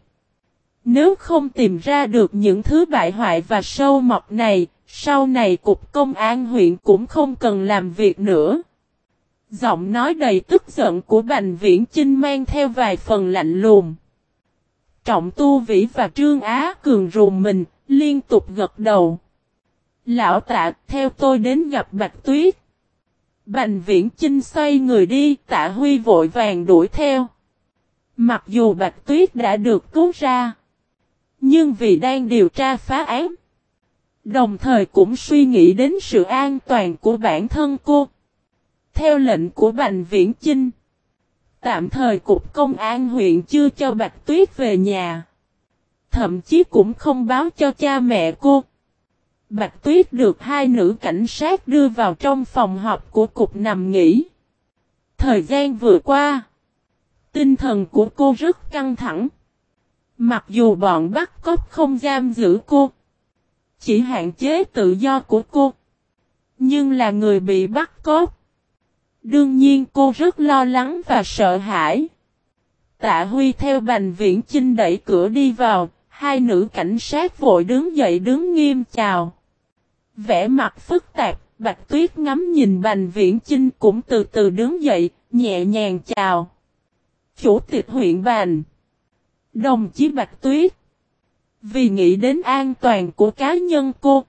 Nếu không tìm ra được những thứ bại hoại và sâu mọc này, sau này cục công an huyện cũng không cần làm việc nữa. Giọng nói đầy tức giận của Bành Viễn Chinh mang theo vài phần lạnh lùng. Trọng Tu Vĩ và Trương Á Cường rùm mình, liên tục gật đầu. Lão tạ, theo tôi đến gặp Bạch Tuyết. Bành viễn Chinh xoay người đi, tạ Huy vội vàng đuổi theo. Mặc dù Bạch Tuyết đã được cứu ra, nhưng vì đang điều tra phá án, đồng thời cũng suy nghĩ đến sự an toàn của bản thân cô. Theo lệnh của Bành Viễn Chinh, tạm thời Cục Công an huyện chưa cho Bạch Tuyết về nhà. Thậm chí cũng không báo cho cha mẹ cô. Bạch Tuyết được hai nữ cảnh sát đưa vào trong phòng họp của cục nằm nghỉ. Thời gian vừa qua, tinh thần của cô rất căng thẳng. Mặc dù bọn bắt cóc không giam giữ cô, chỉ hạn chế tự do của cô, nhưng là người bị bắt cóc. Đương nhiên cô rất lo lắng và sợ hãi. Tạ Huy theo Bành Viễn Chinh đẩy cửa đi vào, hai nữ cảnh sát vội đứng dậy đứng nghiêm chào. Vẽ mặt phức tạp, Bạch Tuyết ngắm nhìn Bành Viễn Chinh cũng từ từ đứng dậy, nhẹ nhàng chào. Chủ tịch huyện Bành. Đồng chí Bạch Tuyết. Vì nghĩ đến an toàn của cá nhân cô.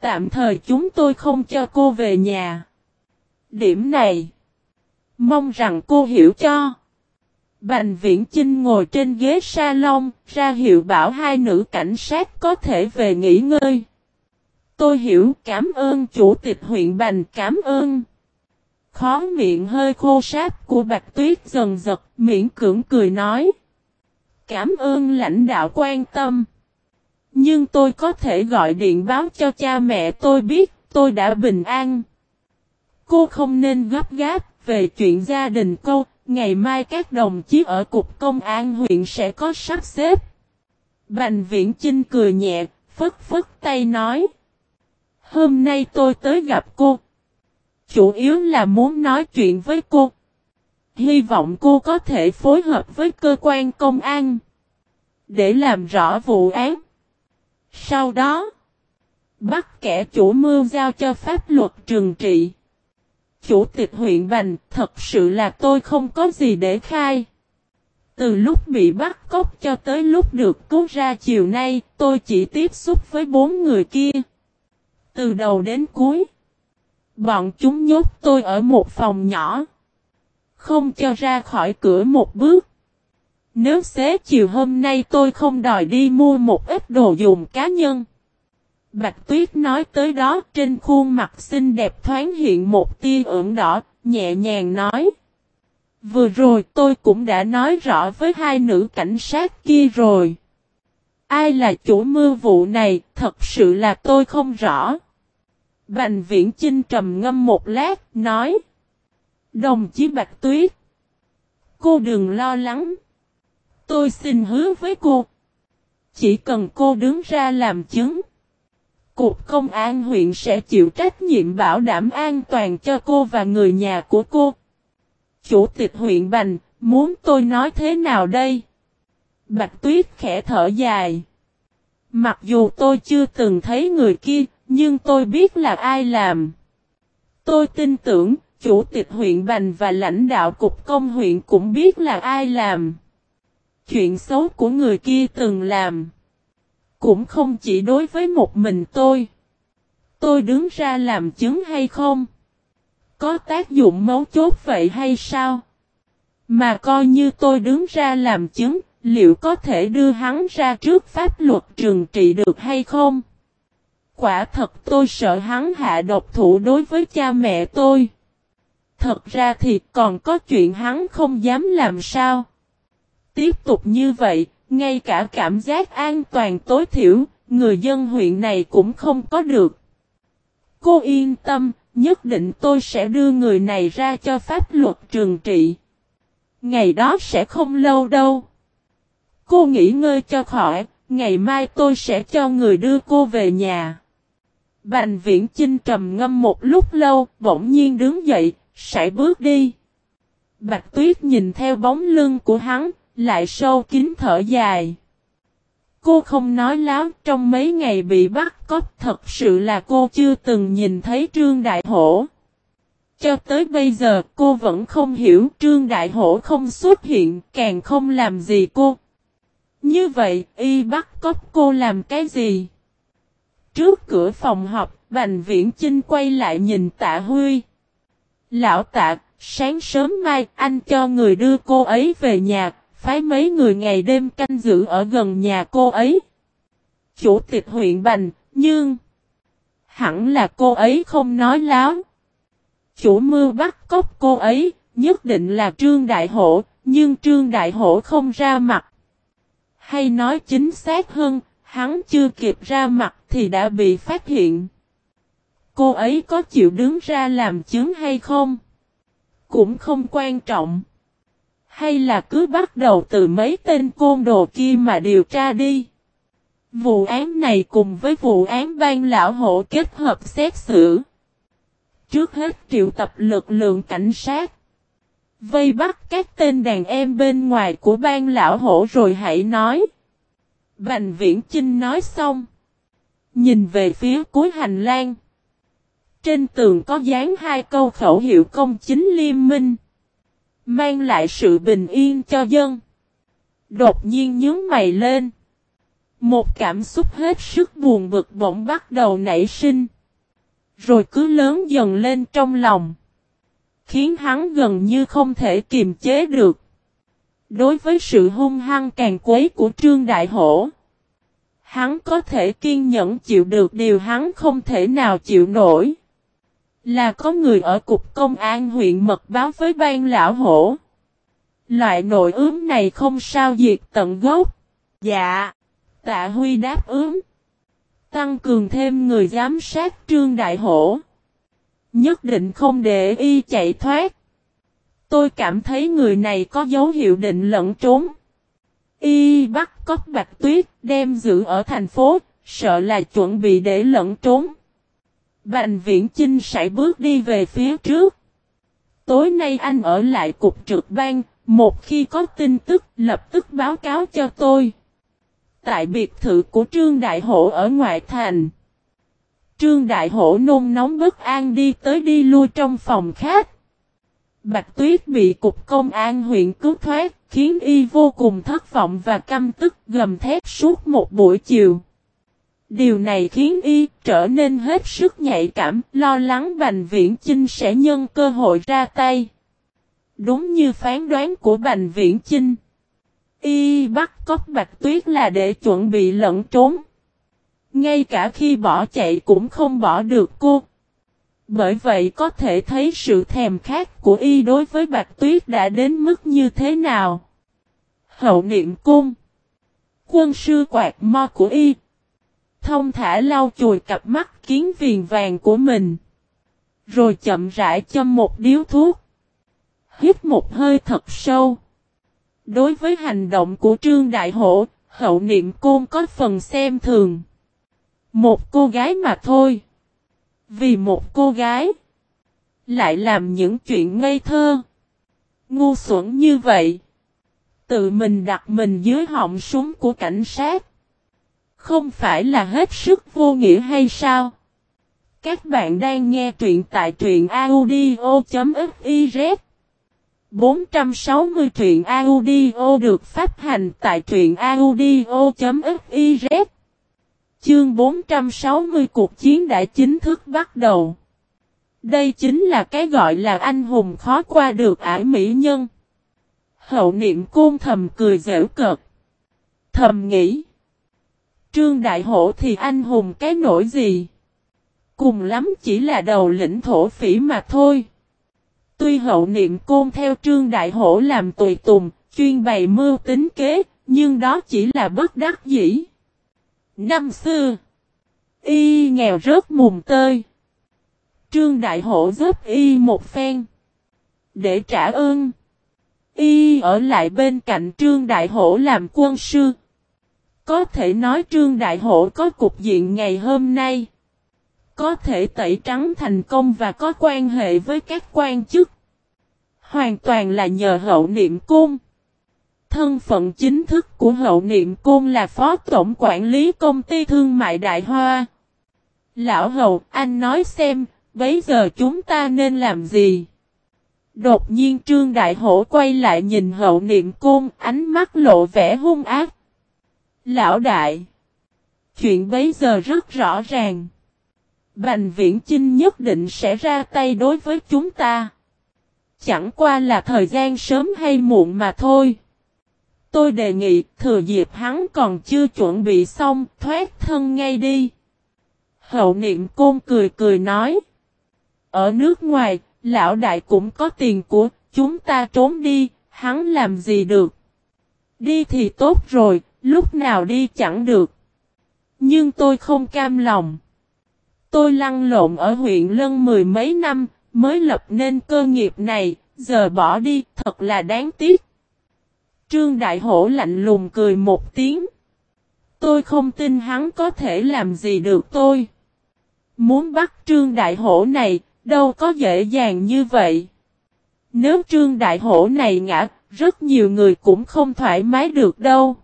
Tạm thời chúng tôi không cho cô về nhà. Điểm này. Mong rằng cô hiểu cho. Bành viễn Chinh ngồi trên ghế salon, ra hiệu bảo hai nữ cảnh sát có thể về nghỉ ngơi. Tôi hiểu cảm ơn chủ tịch huyện Bành cảm ơn. Khó miệng hơi khô sáp của Bạch Tuyết dần giật, miễn cưỡng cười nói. Cảm ơn lãnh đạo quan tâm. Nhưng tôi có thể gọi điện báo cho cha mẹ tôi biết tôi đã bình an. Cô không nên gấp gáp về chuyện gia đình cô, ngày mai các đồng chí ở cục công an huyện sẽ có sắp xếp. Bành viễn Chinh cười nhẹ, phất phất tay nói. Hôm nay tôi tới gặp cô. Chủ yếu là muốn nói chuyện với cô. Hy vọng cô có thể phối hợp với cơ quan công an. Để làm rõ vụ án. Sau đó. Bắt kẻ chủ mưu giao cho pháp luật trừng trị. Chủ tịch huyện Bành, thật sự là tôi không có gì để khai. Từ lúc bị bắt cóc cho tới lúc được cứu ra chiều nay, tôi chỉ tiếp xúc với bốn người kia. Từ đầu đến cuối. Bọn chúng nhốt tôi ở một phòng nhỏ. Không cho ra khỏi cửa một bước. Nếu xế chiều hôm nay tôi không đòi đi mua một ít đồ dùng cá nhân. Bạch Tuyết nói tới đó trên khuôn mặt xinh đẹp thoáng hiện một tia ửng đỏ, nhẹ nhàng nói. Vừa rồi tôi cũng đã nói rõ với hai nữ cảnh sát kia rồi. Ai là chủ mưu vụ này, thật sự là tôi không rõ. Bành viễn Chinh trầm ngâm một lát, nói. Đồng chí Bạch Tuyết. Cô đừng lo lắng. Tôi xin hứa với cô. Chỉ cần cô đứng ra làm chứng. Cục công an huyện sẽ chịu trách nhiệm bảo đảm an toàn cho cô và người nhà của cô. Chủ tịch huyện Bành, muốn tôi nói thế nào đây? Bạch Tuyết khẽ thở dài. Mặc dù tôi chưa từng thấy người kia, nhưng tôi biết là ai làm. Tôi tin tưởng, chủ tịch huyện Bành và lãnh đạo cục công huyện cũng biết là ai làm. Chuyện xấu của người kia từng làm. Cũng không chỉ đối với một mình tôi. Tôi đứng ra làm chứng hay không? Có tác dụng mấu chốt vậy hay sao? Mà coi như tôi đứng ra làm chứng, liệu có thể đưa hắn ra trước pháp luật trừng trị được hay không? Quả thật tôi sợ hắn hạ độc thủ đối với cha mẹ tôi. Thật ra thì còn có chuyện hắn không dám làm sao. Tiếp tục như vậy, ngay cả cảm giác an toàn tối thiểu, người dân huyện này cũng không có được. Cô yên tâm, nhất định tôi sẽ đưa người này ra cho pháp luật trừng trị. Ngày đó sẽ không lâu đâu. Cô nghỉ ngơi cho khỏi, ngày mai tôi sẽ cho người đưa cô về nhà. Bành viễn Chinh trầm ngâm một lúc lâu, bỗng nhiên đứng dậy, sải bước đi. Bạch tuyết nhìn theo bóng lưng của hắn, lại sâu kín thở dài. Cô không nói láo, trong mấy ngày bị bắt cóc thật sự là cô chưa từng nhìn thấy Trương Đại Hổ. Cho tới bây giờ cô vẫn không hiểu Trương Đại Hổ không xuất hiện, càng không làm gì cô. Như vậy, y bắt cóc cô làm cái gì? Trước cửa phòng họp, Bành Viễn Chinh quay lại nhìn tạ Huy. Lão tạ, sáng sớm mai anh cho người đưa cô ấy về nhà, phái mấy người ngày đêm canh giữ ở gần nhà cô ấy. Chủ tịch huyện Bành, nhưng... Hẳn là cô ấy không nói láo. Chủ mưu bắt cóc cô ấy, nhất định là Trương Đại Hổ, nhưng Trương Đại Hổ không ra mặt. Hay nói chính xác hơn, hắn chưa kịp ra mặt thì đã bị phát hiện. Cô ấy có chịu đứng ra làm chứng hay không? Cũng không quan trọng. Hay là cứ bắt đầu từ mấy tên côn đồ kia mà điều tra đi. Vụ án này cùng với vụ án ban lão hộ kết hợp xét xử. Trước hết triệu tập lực lượng cảnh sát. Vây bắt các tên đàn em bên ngoài của ban lão hổ rồi hãy nói. Bành viễn Chinh nói xong. Nhìn về phía cuối hành lang. Trên tường có dán hai câu khẩu hiệu công chính liêm minh. Mang lại sự bình yên cho dân. Đột nhiên nhướng mày lên. Một cảm xúc hết sức buồn bực bỗng bắt đầu nảy sinh. Rồi cứ lớn dần lên trong lòng. Khiến hắn gần như không thể kiềm chế được. Đối với sự hung hăng càng quấy của Trương Đại Hổ. Hắn có thể kiên nhẫn chịu được điều hắn không thể nào chịu nổi. Là có người ở cục công an huyện mật báo với ban lão hổ. Loại nội ướm này không sao diệt tận gốc. Dạ. Tạ Huy đáp ứng. Tăng cường thêm người giám sát trương đại hổ. Nhất định không để y chạy thoát. Tôi cảm thấy người này có dấu hiệu định lẫn trốn. Y bắt cóc bạch tuyết đem giữ ở thành phố, sợ là chuẩn bị để lẫn trốn. Bành viễn Chinh sải bước đi về phía trước. Tối nay anh ở lại cục trực ban, một khi có tin tức lập tức báo cáo cho tôi. Tại biệt thự của Trương Đại Hổ ở ngoại thành. Trương Đại Hổ nôn nóng bất an đi tới đi lui trong phòng khách. Bạch Tuyết bị cục công an huyện cứu thoát, khiến y vô cùng thất vọng và căm tức gầm thét suốt một buổi chiều. Điều này khiến y trở nên hết sức nhạy cảm, lo lắng Bành Viễn Chinh sẽ nhân cơ hội ra tay. Đúng như phán đoán của Bành Viễn Chinh. Y bắt cóc Bạch Tuyết là để chuẩn bị lẫn trốn. Ngay cả khi bỏ chạy cũng không bỏ được cô. Bởi vậy có thể thấy sự thèm khát của y đối với Bạch Tuyết đã đến mức như thế nào. Hậu niệm cung. Quân sư quạt mo của y thông thả lau chùi cặp mắt kiến viền vàng của mình. Rồi chậm rãi châm một điếu thuốc. Hít một hơi thật sâu. Đối với hành động của Trương Đại Hổ, hậu niệm côn có phần xem thường. Một cô gái mà thôi. Vì một cô gái. Lại làm những chuyện ngây thơ. Ngu xuẩn như vậy. Tự mình đặt mình dưới họng súng của cảnh sát. Không phải là hết sức vô nghĩa hay sao? Các bạn đang nghe truyện tại truyện audio.fiz 460 truyện audio được phát hành tại truyện audio.fiz Chương 460 cuộc chiến đã chính thức bắt đầu. Đây chính là cái gọi là anh hùng khó qua được ải mỹ nhân. Hậu niệm côn thầm cười dễ cợt. Thầm nghĩ. Trương Đại Hổ thì anh hùng cái nổi gì? Cùng lắm chỉ là đầu lĩnh thổ phỉ mà thôi. Tuy hậu niệm côn theo Trương Đại Hổ làm tùy tùng, chuyên bày mưu tính kế, nhưng đó chỉ là bất đắc dĩ. Năm xưa, y nghèo rớt mùng tơi. Trương Đại Hổ giúp y một phen. Để trả ơn, y ở lại bên cạnh Trương Đại Hổ làm quân sư. Có thể nói Trương Đại Hổ có cục diện ngày hôm nay. Có thể tẩy trắng thành công và có quan hệ với các quan chức. Hoàn toàn là nhờ hậu niệm cung. Thân phận chính thức của hậu niệm cung là phó tổng quản lý công ty thương mại Đại Hoa. Lão hậu, anh nói xem, bây giờ chúng ta nên làm gì? Đột nhiên Trương Đại Hổ quay lại nhìn hậu niệm cung, ánh mắt lộ vẻ hung ác. Lão đại. Chuyện bấy giờ rất rõ ràng. Bành viễn Chinh nhất định sẽ ra tay đối với chúng ta. Chẳng qua là thời gian sớm hay muộn mà thôi. Tôi đề nghị thừa dịp hắn còn chưa chuẩn bị xong thoát thân ngay đi. Hậu niệm côn cười cười nói. Ở nước ngoài, lão đại cũng có tiền của chúng ta trốn đi, hắn làm gì được. Đi thì tốt rồi, lúc nào đi chẳng được. Nhưng tôi không cam lòng. Tôi lăn lộn ở huyện Lân mười mấy năm, mới lập nên cơ nghiệp này, giờ bỏ đi, thật là đáng tiếc. Trương Đại Hổ lạnh lùng cười một tiếng. Tôi không tin hắn có thể làm gì được tôi. Muốn bắt Trương Đại Hổ này, đâu có dễ dàng như vậy. Nếu Trương Đại Hổ này ngã, rất nhiều người cũng không thoải mái được đâu.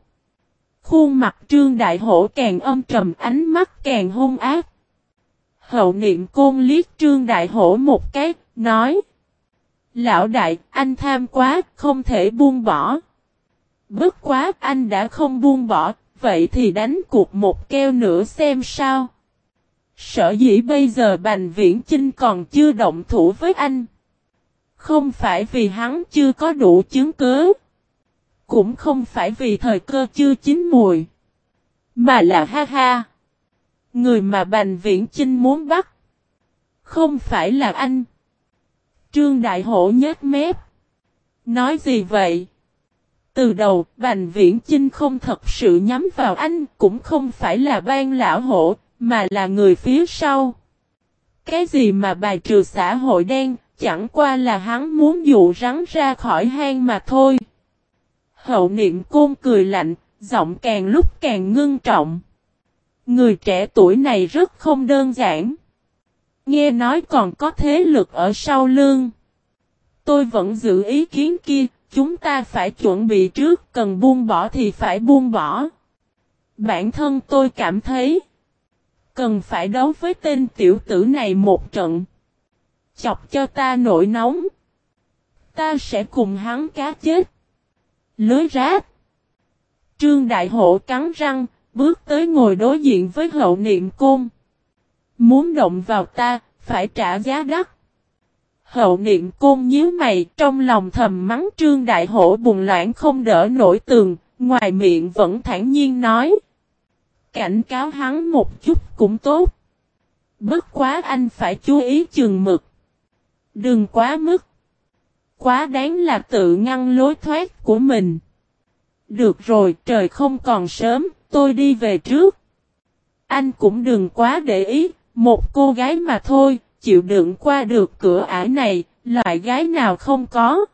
Khuôn mặt Trương Đại Hổ càng âm trầm ánh mắt càng hung ác. Hậu niệm côn liếc Trương Đại Hổ một cái, nói. Lão đại, anh tham quá, không thể buông bỏ. Bất quá, anh đã không buông bỏ, vậy thì đánh cuộc một keo nữa xem sao. Sở dĩ bây giờ Bành Viễn Chinh còn chưa động thủ với anh. Không phải vì hắn chưa có đủ chứng cứ. Cũng không phải vì thời cơ chưa chín mùi. Mà là ha ha. Người mà Bành Viễn Chinh muốn bắt. Không phải là anh. Trương Đại Hổ nhếch mép. Nói gì vậy? Từ đầu, Bành Viễn Chinh không thật sự nhắm vào anh, cũng không phải là ban lão hổ, mà là người phía sau. Cái gì mà bài trừ xã hội đen, chẳng qua là hắn muốn dụ rắn ra khỏi hang mà thôi. Hậu niệm côn cười lạnh, giọng càng lúc càng ngưng trọng. Người trẻ tuổi này rất không đơn giản. Nghe nói còn có thế lực ở sau lưng. Tôi vẫn giữ ý kiến kia, chúng ta phải chuẩn bị trước, cần buông bỏ thì phải buông bỏ. Bản thân tôi cảm thấy, cần phải đấu với tên tiểu tử này một trận. Chọc cho ta nổi nóng. Ta sẽ cùng hắn cá chết. Lưới rát. Trương Đại Hộ cắn răng, bước tới ngồi đối diện với hậu niệm côn. Muốn động vào ta, phải trả giá đắt. Hậu niệm côn nhíu mày trong lòng thầm mắng trương đại hổ bùng loạn không đỡ nổi tường, ngoài miệng vẫn thản nhiên nói. Cảnh cáo hắn một chút cũng tốt. Bất quá anh phải chú ý chừng mực. Đừng quá mức. Quá đáng là tự ngăn lối thoát của mình. Được rồi, trời không còn sớm, tôi đi về trước. Anh cũng đừng quá để ý, một cô gái mà thôi, chịu đựng qua được cửa ải này, loại gái nào không có.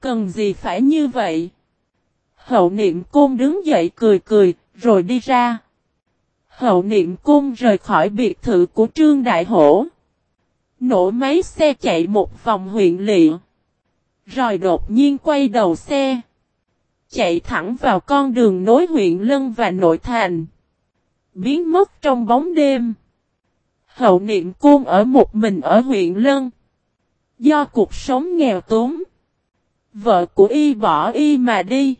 Cần gì phải như vậy? Hậu niệm côn đứng dậy cười cười, rồi đi ra. Hậu niệm côn rời khỏi biệt thự của Trương Đại Hổ. Nổ máy xe chạy một vòng huyện lịa. Rồi đột nhiên quay đầu xe. Chạy thẳng vào con đường nối huyện Lân và Nội Thành. Biến mất trong bóng đêm. Hậu niệm côn ở một mình ở huyện Lân. Do cuộc sống nghèo túng. Vợ của y bỏ y mà đi.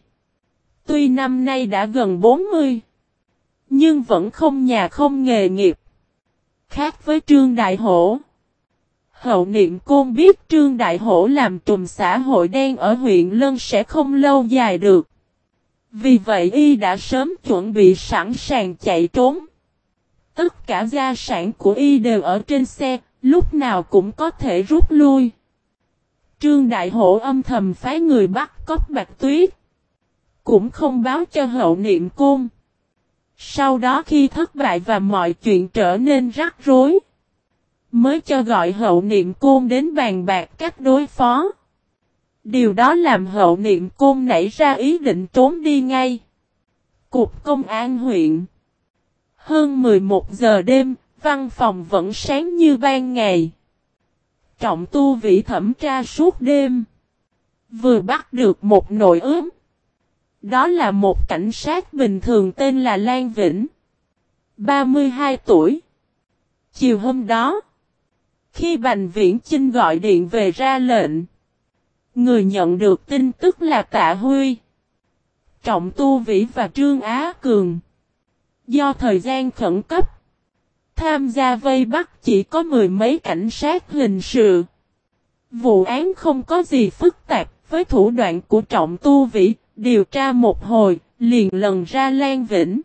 Tuy năm nay đã gần 40. Nhưng vẫn không nhà không nghề nghiệp. Khác với Trương Đại Hổ. Hậu niệm côn biết Trương Đại Hổ làm trùm xã hội đen ở huyện Lân sẽ không lâu dài được. Vì vậy y đã sớm chuẩn bị sẵn sàng chạy trốn. Tất cả gia sản của y đều ở trên xe, lúc nào cũng có thể rút lui. Trương Đại Hổ âm thầm phái người bắt cóc bạc tuyết. Cũng không báo cho hậu niệm cung. Sau đó khi thất bại và mọi chuyện trở nên rắc rối. Mới cho gọi hậu niệm côn đến bàn bạc cách đối phó. Điều đó làm hậu niệm côn nảy ra ý định trốn đi ngay. Cục công an huyện hơn 11 giờ đêm, văn phòng vẫn sáng như ban ngày. Trọng tu vị thẩm tra suốt đêm. Vừa bắt được một nội ướm. Đó là một cảnh sát bình thường tên là Lan Vĩnh. 32 tuổi. Chiều hôm đó, khi Bành Viễn Chinh gọi điện về ra lệnh, người nhận được tin tức là Tạ Huy. Trọng Tu Vĩ và Trương Á Cường. Do thời gian khẩn cấp, tham gia vây bắt chỉ có mười mấy cảnh sát hình sự. Vụ án không có gì phức tạp với thủ đoạn của Trọng Tu Vĩ, điều tra một hồi, liền lần ra Lan Vĩnh.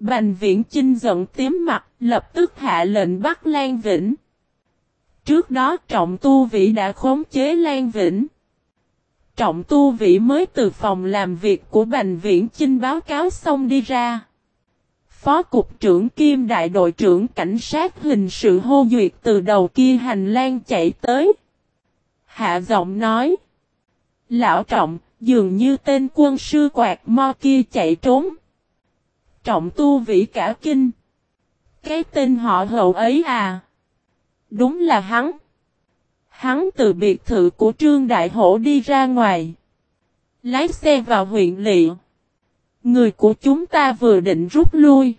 Bành Viễn Chinh giận tím mặt, lập tức hạ lệnh bắt Lan Vĩnh. Trước đó Trọng Tu Vĩ đã khống chế Lan Vĩnh. Trọng Tu Vĩ mới từ phòng làm việc của Bành Viễn Chinh báo cáo xong đi ra. Phó Cục trưởng Kim Đại đội trưởng Cảnh sát hình sự hô duyệt từ đầu kia hành lang chạy tới. Hạ giọng nói. Lão Trọng, dường như tên quân sư quạt mo kia chạy trốn. Trọng tu vĩ cả kinh. Cái tên họ hậu ấy à? Đúng là hắn. Hắn từ biệt thự của Trương Đại Hổ đi ra ngoài. Lái xe vào huyện lị. Người của chúng ta vừa định rút lui.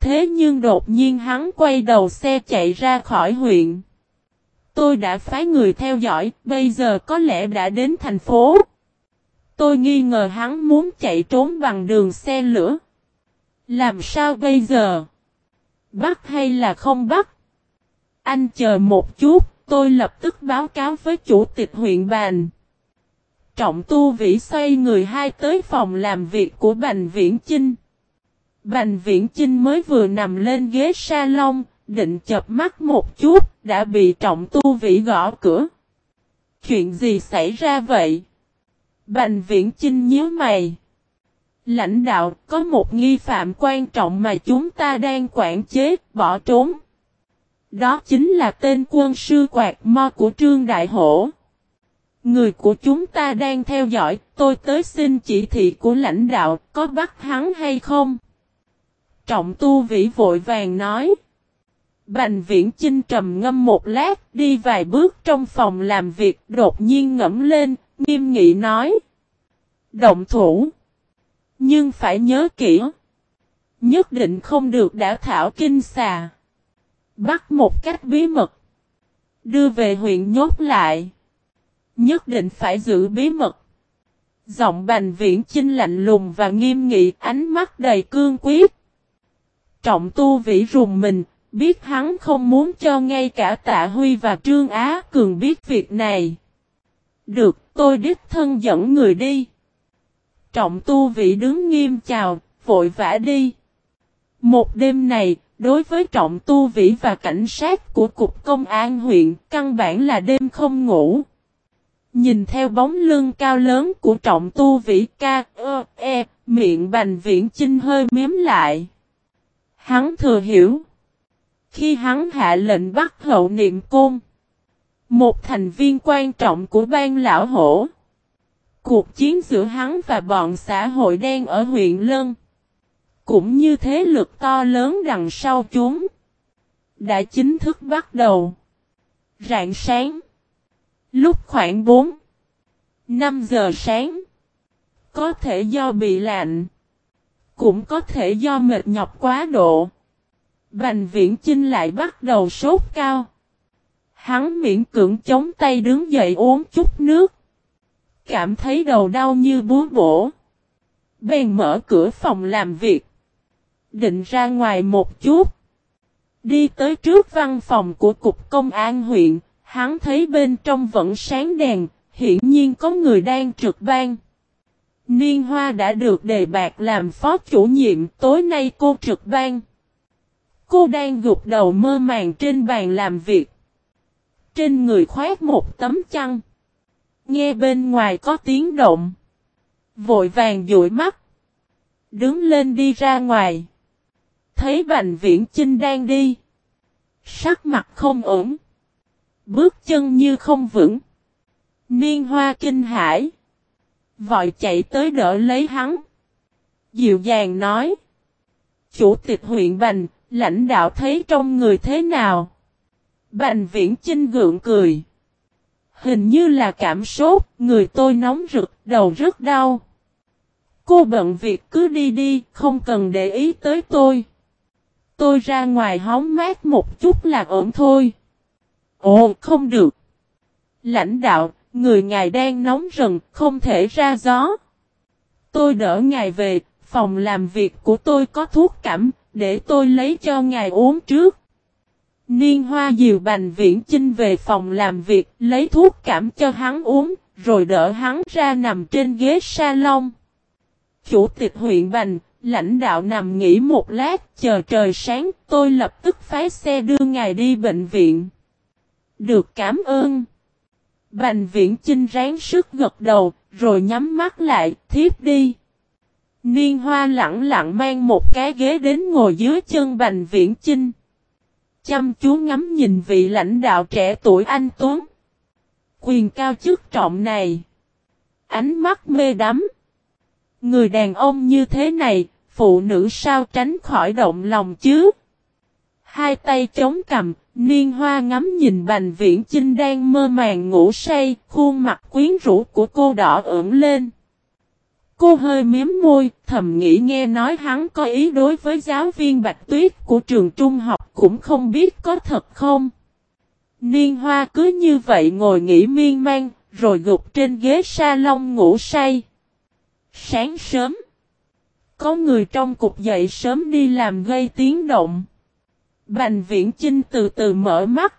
Thế nhưng đột nhiên hắn quay đầu xe chạy ra khỏi huyện. Tôi đã phái người theo dõi, bây giờ có lẽ đã đến thành phố. Tôi nghi ngờ hắn muốn chạy trốn bằng đường xe lửa. Làm sao bây giờ? Bắt hay là không bắt? Anh chờ một chút, tôi lập tức báo cáo với chủ tịch huyện bàn. Trọng tu vĩ xoay người hai tới phòng làm việc của Bành Viễn Chinh. Bành Viễn Chinh mới vừa nằm lên ghế salon, định chập mắt một chút, đã bị trọng tu vĩ gõ cửa. Chuyện gì xảy ra vậy? Bành Viễn Chinh nhớ mày. Lãnh đạo, có một nghi phạm quan trọng mà chúng ta đang quản chế, bỏ trốn. Đó chính là tên quân sư quạt mo của Trương Đại Hổ. Người của chúng ta đang theo dõi, tôi tới xin chỉ thị của lãnh đạo, có bắt hắn hay không? Trọng tu vĩ vội vàng nói. Bành viễn chinh trầm ngâm một lát, đi vài bước trong phòng làm việc, đột nhiên ngẫm lên, nghiêm nghị nói. Động thủ. Nhưng phải nhớ kỹ. Nhất định không được đã thảo kinh xà. Bắt một cách bí mật. Đưa về huyện nhốt lại. Nhất định phải giữ bí mật. Giọng bành viễn chinh lạnh lùng và nghiêm nghị ánh mắt đầy cương quyết. Trọng tu vĩ rùng mình, biết hắn không muốn cho ngay cả tạ Huy và Trương Á Cường biết việc này. Được, tôi đích thân dẫn người đi. Trọng tu vị đứng nghiêm chào, vội vã đi. Một đêm này, đối với trọng tu vĩ và cảnh sát của Cục Công an huyện, căn bản là đêm không ngủ. Nhìn theo bóng lưng cao lớn của trọng tu vĩ ca, ơ, e, miệng bành viễn chinh hơi miếm lại. Hắn thừa hiểu. Khi hắn hạ lệnh bắt hậu niệm côn, một thành viên quan trọng của ban lão hổ, Cuộc chiến giữa hắn và bọn xã hội đen ở huyện Lân. Cũng như thế lực to lớn đằng sau chúng. Đã chính thức bắt đầu. Rạng sáng. Lúc khoảng 4. 5 giờ sáng. Có thể do bị lạnh. Cũng có thể do mệt nhọc quá độ. Bành viễn chinh lại bắt đầu sốt cao. Hắn miễn cưỡng chống tay đứng dậy uống chút nước cảm thấy đầu đau như búa bổ. Bèn mở cửa phòng làm việc. Định ra ngoài một chút. Đi tới trước văn phòng của Cục Công an huyện, hắn thấy bên trong vẫn sáng đèn, hiển nhiên có người đang trực ban. Niên Hoa đã được đề bạc làm phó chủ nhiệm, tối nay cô trực ban. Cô đang gục đầu mơ màng trên bàn làm việc. Trên người khoét một tấm chăn. Nghe bên ngoài có tiếng động. Vội vàng dụi mắt. Đứng lên đi ra ngoài. Thấy Bành Viễn Chinh đang đi. Sắc mặt không ổn. Bước chân như không vững. Niên hoa kinh hải. Vội chạy tới đỡ lấy hắn. Dịu dàng nói. Chủ tịch huyện Bành, lãnh đạo thấy trong người thế nào? Bành viễn chinh gượng cười. Hình như là cảm sốt, người tôi nóng rực, đầu rất đau. Cô bận việc cứ đi đi, không cần để ý tới tôi. Tôi ra ngoài hóng mát một chút là ổn thôi. Ồ, không được. Lãnh đạo, người ngài đang nóng rần, không thể ra gió. tôi đỡ ngài về, phòng làm việc của tôi có thuốc cảm, để tôi lấy cho ngài uống trước. Niên hoa dìu Bành Viễn Chinh về phòng làm việc, lấy thuốc cảm cho hắn uống, rồi đỡ hắn ra nằm trên ghế salon. Chủ tịch huyện Bành, lãnh đạo nằm nghỉ một lát, chờ trời sáng, tôi lập tức phái xe đưa ngài đi bệnh viện. Được cảm ơn. Bành Viễn Chinh ráng sức gật đầu, rồi nhắm mắt lại, thiếp đi. Niên hoa lặng lặng mang một cái ghế đến ngồi dưới chân Bành Viễn Chinh. Chăm chú ngắm nhìn vị lãnh đạo trẻ tuổi anh Tuấn. Quyền cao chức trọng này. Ánh mắt mê đắm. Người đàn ông như thế này, phụ nữ sao tránh khỏi động lòng chứ? Hai tay chống cầm, niên hoa ngắm nhìn Bành Viễn Chinh đang mơ màng ngủ say, khuôn mặt quyến rũ của cô đỏ ửng lên. Cô hơi miếm môi, thầm nghĩ nghe nói hắn có ý đối với giáo viên Bạch Tuyết của trường trung học cũng không biết có thật không. Niên hoa cứ như vậy ngồi nghỉ miên man, rồi gục trên ghế salon ngủ say. Sáng sớm, có người trong cục dậy sớm đi làm gây tiếng động. Bành viễn Chinh từ từ mở mắt.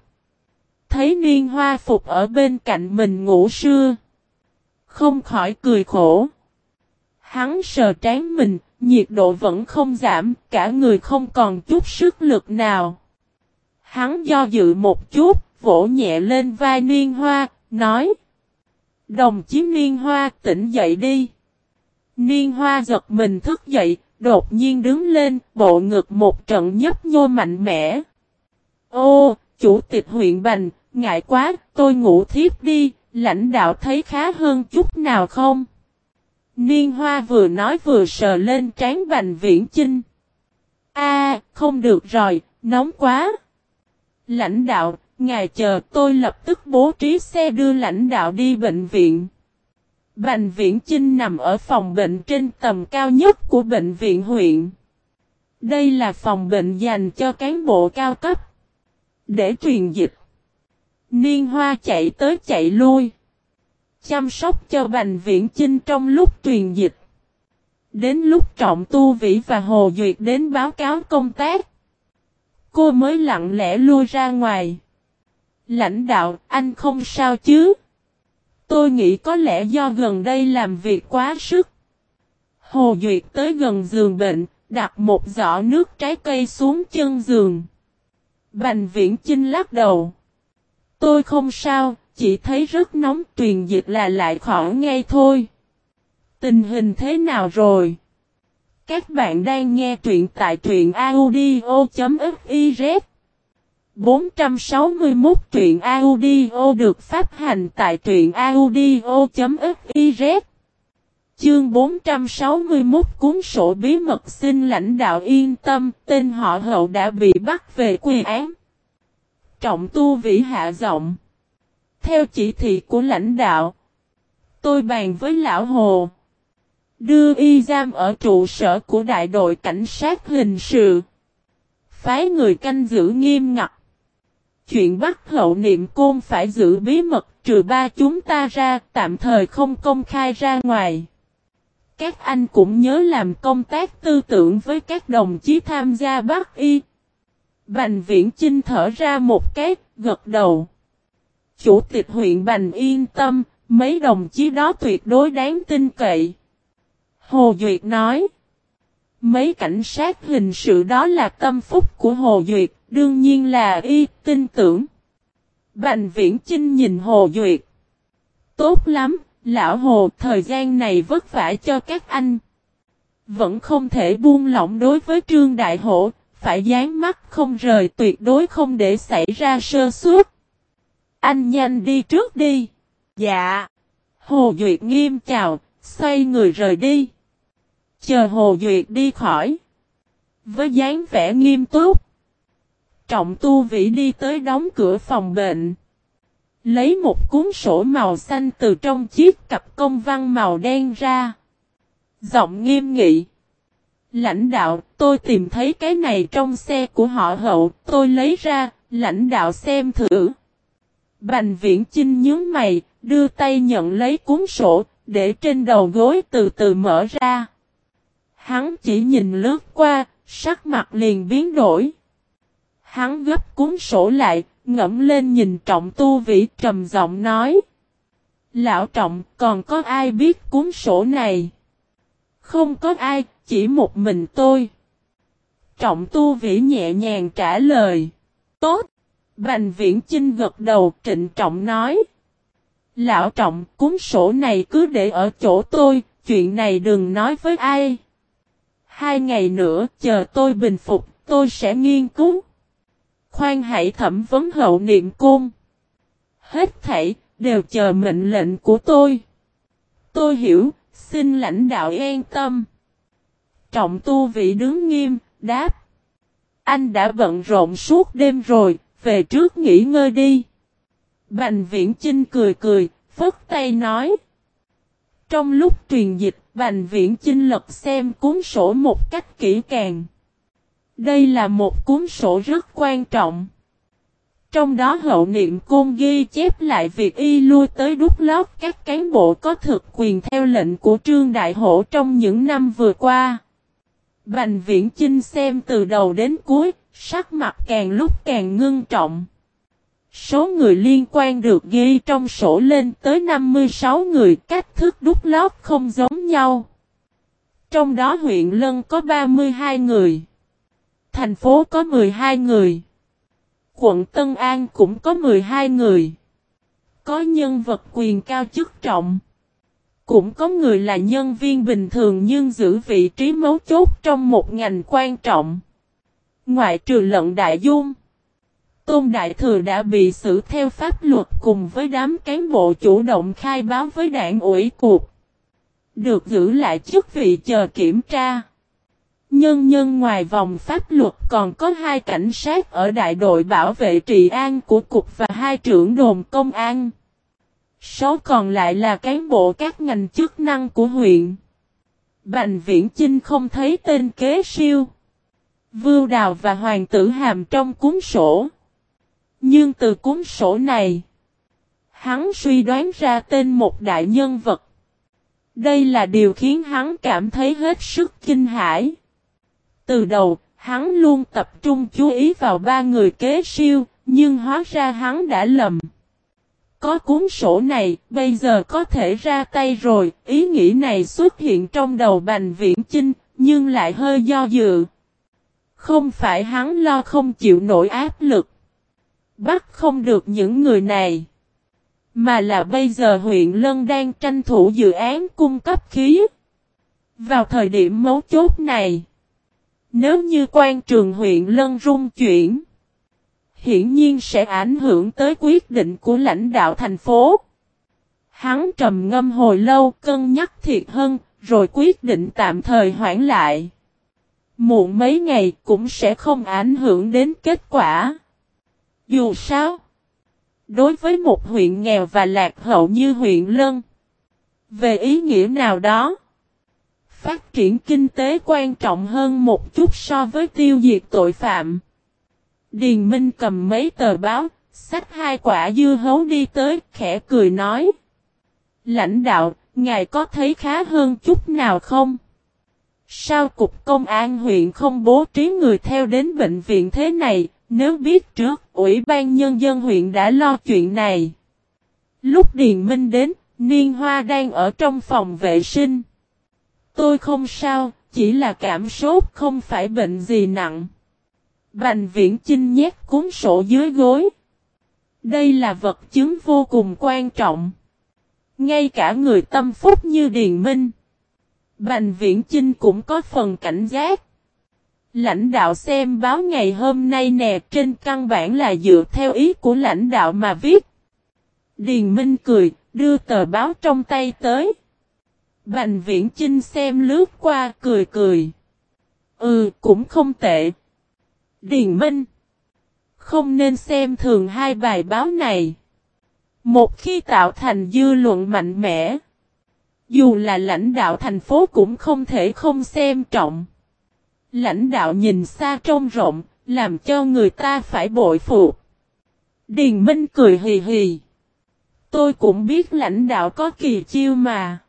Thấy niên hoa phục ở bên cạnh mình ngủ sưa. Không khỏi cười khổ. Hắn sờ trán mình, nhiệt độ vẫn không giảm, cả người không còn chút sức lực nào. Hắn do dự một chút, vỗ nhẹ lên vai Niên Hoa, nói. Đồng chí Niên Hoa tỉnh dậy đi. Niên Hoa giật mình thức dậy, đột nhiên đứng lên, bộ ngực một trận nhấp nhô mạnh mẽ. Ô, chủ tịch huyện Bành, ngại quá, tôi ngủ thiếp đi, lãnh đạo thấy khá hơn chút nào không? Niên hoa vừa nói vừa sờ lên trán Bành Viễn Chinh. A, không được rồi, nóng quá. Lãnh đạo, ngài chờ tôi lập tức bố trí xe đưa lãnh đạo đi bệnh viện. Bành Viễn Chinh nằm ở phòng bệnh trên tầm cao nhất của bệnh viện huyện. Đây là phòng bệnh dành cho cán bộ cao cấp. Để truyền dịch. Niên hoa chạy tới chạy lui. Chăm sóc cho Bành Viễn Chinh trong lúc truyền dịch. Đến lúc Trọng Tu Vĩ và Hồ Duyệt đến báo cáo công tác. Cô mới lặng lẽ lui ra ngoài. Lãnh đạo, anh không sao chứ? Tôi nghĩ có lẽ do gần đây làm việc quá sức. Hồ Duyệt tới gần giường bệnh, đặt một giỏ nước trái cây xuống chân giường. Bành viễn Chinh lắc đầu. Tôi không sao, chỉ thấy rất nóng truyền dịch là lại khỏi ngay thôi. Tình hình thế nào rồi? Các bạn đang nghe truyện tại truyện audio.fif 461 truyện audio được phát hành tại truyện audio.fiz Chương 461 cuốn sổ bí mật xin lãnh đạo yên tâm tên họ hậu đã bị bắt về quy án. Trọng tu vĩ hạ giọng. Theo chỉ thị của lãnh đạo, tôi bàn với lão Hồ. Đưa y giam ở trụ sở của đại đội cảnh sát hình sự. Phái người canh giữ nghiêm ngặt. Chuyện bắt hậu niệm côn phải giữ bí mật trừ ba chúng ta ra tạm thời không công khai ra ngoài. Các anh cũng nhớ làm công tác tư tưởng với các đồng chí tham gia bác y. Bành viễn Chinh thở ra một cái, gật đầu. Chủ tịch huyện Bành yên tâm, mấy đồng chí đó tuyệt đối đáng tin cậy. Hồ Duyệt nói. Mấy cảnh sát hình sự đó là tâm phúc của Hồ Duyệt, đương nhiên là y tin tưởng. Bành viễn Chinh nhìn Hồ Duyệt. Tốt lắm, lão Hồ thời gian này vất vả cho các anh. Vẫn không thể buông lỏng đối với Trương Đại Hổ, phải dán mắt không rời tuyệt đối không để xảy ra sơ suất. Anh nhanh đi trước đi. Dạ. Hồ Duyệt nghiêm chào, xoay người rời đi. Chờ Hồ Duyệt đi khỏi. Với dáng vẻ nghiêm túc. Trọng tu vĩ đi tới đóng cửa phòng bệnh. Lấy một cuốn sổ màu xanh từ trong chiếc cặp công văn màu đen ra. Giọng nghiêm nghị. Lãnh đạo, tôi tìm thấy cái này trong xe của họ hậu, tôi lấy ra, lãnh đạo xem thử. Bành viễn Chinh nhớ mày, đưa tay nhận lấy cuốn sổ, để trên đầu gối từ từ mở ra. Hắn chỉ nhìn lướt qua, sắc mặt liền biến đổi. Hắn gấp cuốn sổ lại, ngẫm lên nhìn trọng tu vĩ trầm giọng nói. Lão trọng, còn có ai biết cuốn sổ này? Không có ai, chỉ một mình tôi. Trọng tu vĩ nhẹ nhàng trả lời. Tốt. Bành viễn Chinh gật đầu trịnh trọng nói. Lão trọng, cuốn sổ này cứ để ở chỗ tôi, chuyện này đừng nói với ai. Hai ngày nữa, chờ tôi bình phục, tôi sẽ nghiên cứu. Khoan hãy thẩm vấn hậu niệm cung. Hết thảy, đều chờ mệnh lệnh của tôi. Tôi hiểu, xin lãnh đạo yên tâm. Trọng tu vị đứng nghiêm, đáp. Anh đã bận rộn suốt đêm rồi, về trước nghỉ ngơi đi. Bành viễn Chinh cười cười, phất tay nói. Trong lúc truyền dịch, Bành viễn Chinh lật xem cuốn sổ một cách kỹ càng. Đây là một cuốn sổ rất quan trọng. Trong đó hậu niệm côn ghi chép lại việc y lui tới đúc lót các cán bộ có thực quyền theo lệnh của Trương Đại Hổ trong những năm vừa qua. Bành viễn Chinh xem từ đầu đến cuối, sắc mặt càng lúc càng ngưng trọng. Số người liên quan được ghi trong sổ lên tới 56 người, cách thức đúc lót không giống nhau. Trong đó huyện Lân có 32 người. Thành phố có 12 người. Quận Tân An cũng có 12 người. Có nhân vật quyền cao chức trọng. Cũng có người là nhân viên bình thường nhưng giữ vị trí mấu chốt trong một ngành quan trọng. Ngoại trừ lận đại dung. Tôn Đại Thừa đã bị xử theo pháp luật cùng với đám cán bộ chủ động khai báo với đảng ủy cuộc. Được giữ lại chức vị chờ kiểm tra. Nhân nhân ngoài vòng pháp luật còn có hai cảnh sát ở đại đội bảo vệ trị an của cục và hai trưởng đồn công an. Số còn lại là cán bộ các ngành chức năng của huyện. Bành Viễn Chinh không thấy tên kế siêu. Vưu Đào và Hoàng tử Hàm trong cuốn sổ. Nhưng từ cuốn sổ này, hắn suy đoán ra tên một đại nhân vật. Đây là điều khiến hắn cảm thấy hết sức kinh hãi. Từ đầu, hắn luôn tập trung chú ý vào ba người kế siêu, nhưng hóa ra hắn đã lầm. Có cuốn sổ này, bây giờ có thể ra tay rồi, ý nghĩ này xuất hiện trong đầu Bành Viễn Chinh, nhưng lại hơi do dự. Không phải hắn lo không chịu nổi áp lực. Bắt không được những người này. Mà là bây giờ huyện Lân đang tranh thủ dự án cung cấp khí. Vào thời điểm mấu chốt này. Nếu như quan trường huyện Lân rung chuyển. Hiển nhiên sẽ ảnh hưởng tới quyết định của lãnh đạo thành phố. Hắn trầm ngâm hồi lâu cân nhắc thiệt hơn, rồi quyết định tạm thời hoãn lại. Muộn mấy ngày cũng sẽ không ảnh hưởng đến kết quả. Dù sao, đối với một huyện nghèo và lạc hậu như huyện Lân, về ý nghĩa nào đó, phát triển kinh tế quan trọng hơn một chút so với tiêu diệt tội phạm. Điền Minh cầm mấy tờ báo, xách hai quả dưa hấu đi tới, khẽ cười nói. Lãnh đạo, ngài có thấy khá hơn chút nào không? Sao cục công an huyện không bố trí người theo đến bệnh viện thế này, nếu biết trước, Ủy ban Nhân dân huyện đã lo chuyện này. Lúc Điền Minh đến, Niên Hoa đang ở trong phòng vệ sinh. Tôi không sao, chỉ là cảm sốt không phải bệnh gì nặng. Bành viễn chinh nhét cuốn sổ dưới gối. Đây là vật chứng vô cùng quan trọng. Ngay cả người tâm phúc như Điền Minh. Bành viễn chinh cũng có phần cảnh giác. Lãnh đạo xem báo ngày hôm nay nè trên căn bản là dựa theo ý của lãnh đạo mà viết. Điền Minh cười, đưa tờ báo trong tay tới. Bành viễn Trinh xem lướt qua cười cười. Ừ, cũng không tệ. Điền Minh. Không nên xem thường hai bài báo này. Một khi tạo thành dư luận mạnh mẽ. Dù là lãnh đạo thành phố cũng không thể không xem trọng. Lãnh đạo nhìn xa trông rộng, làm cho người ta phải bội phục. Điền Minh cười hì hì. Tôi cũng biết lãnh đạo có kỳ chiêu mà.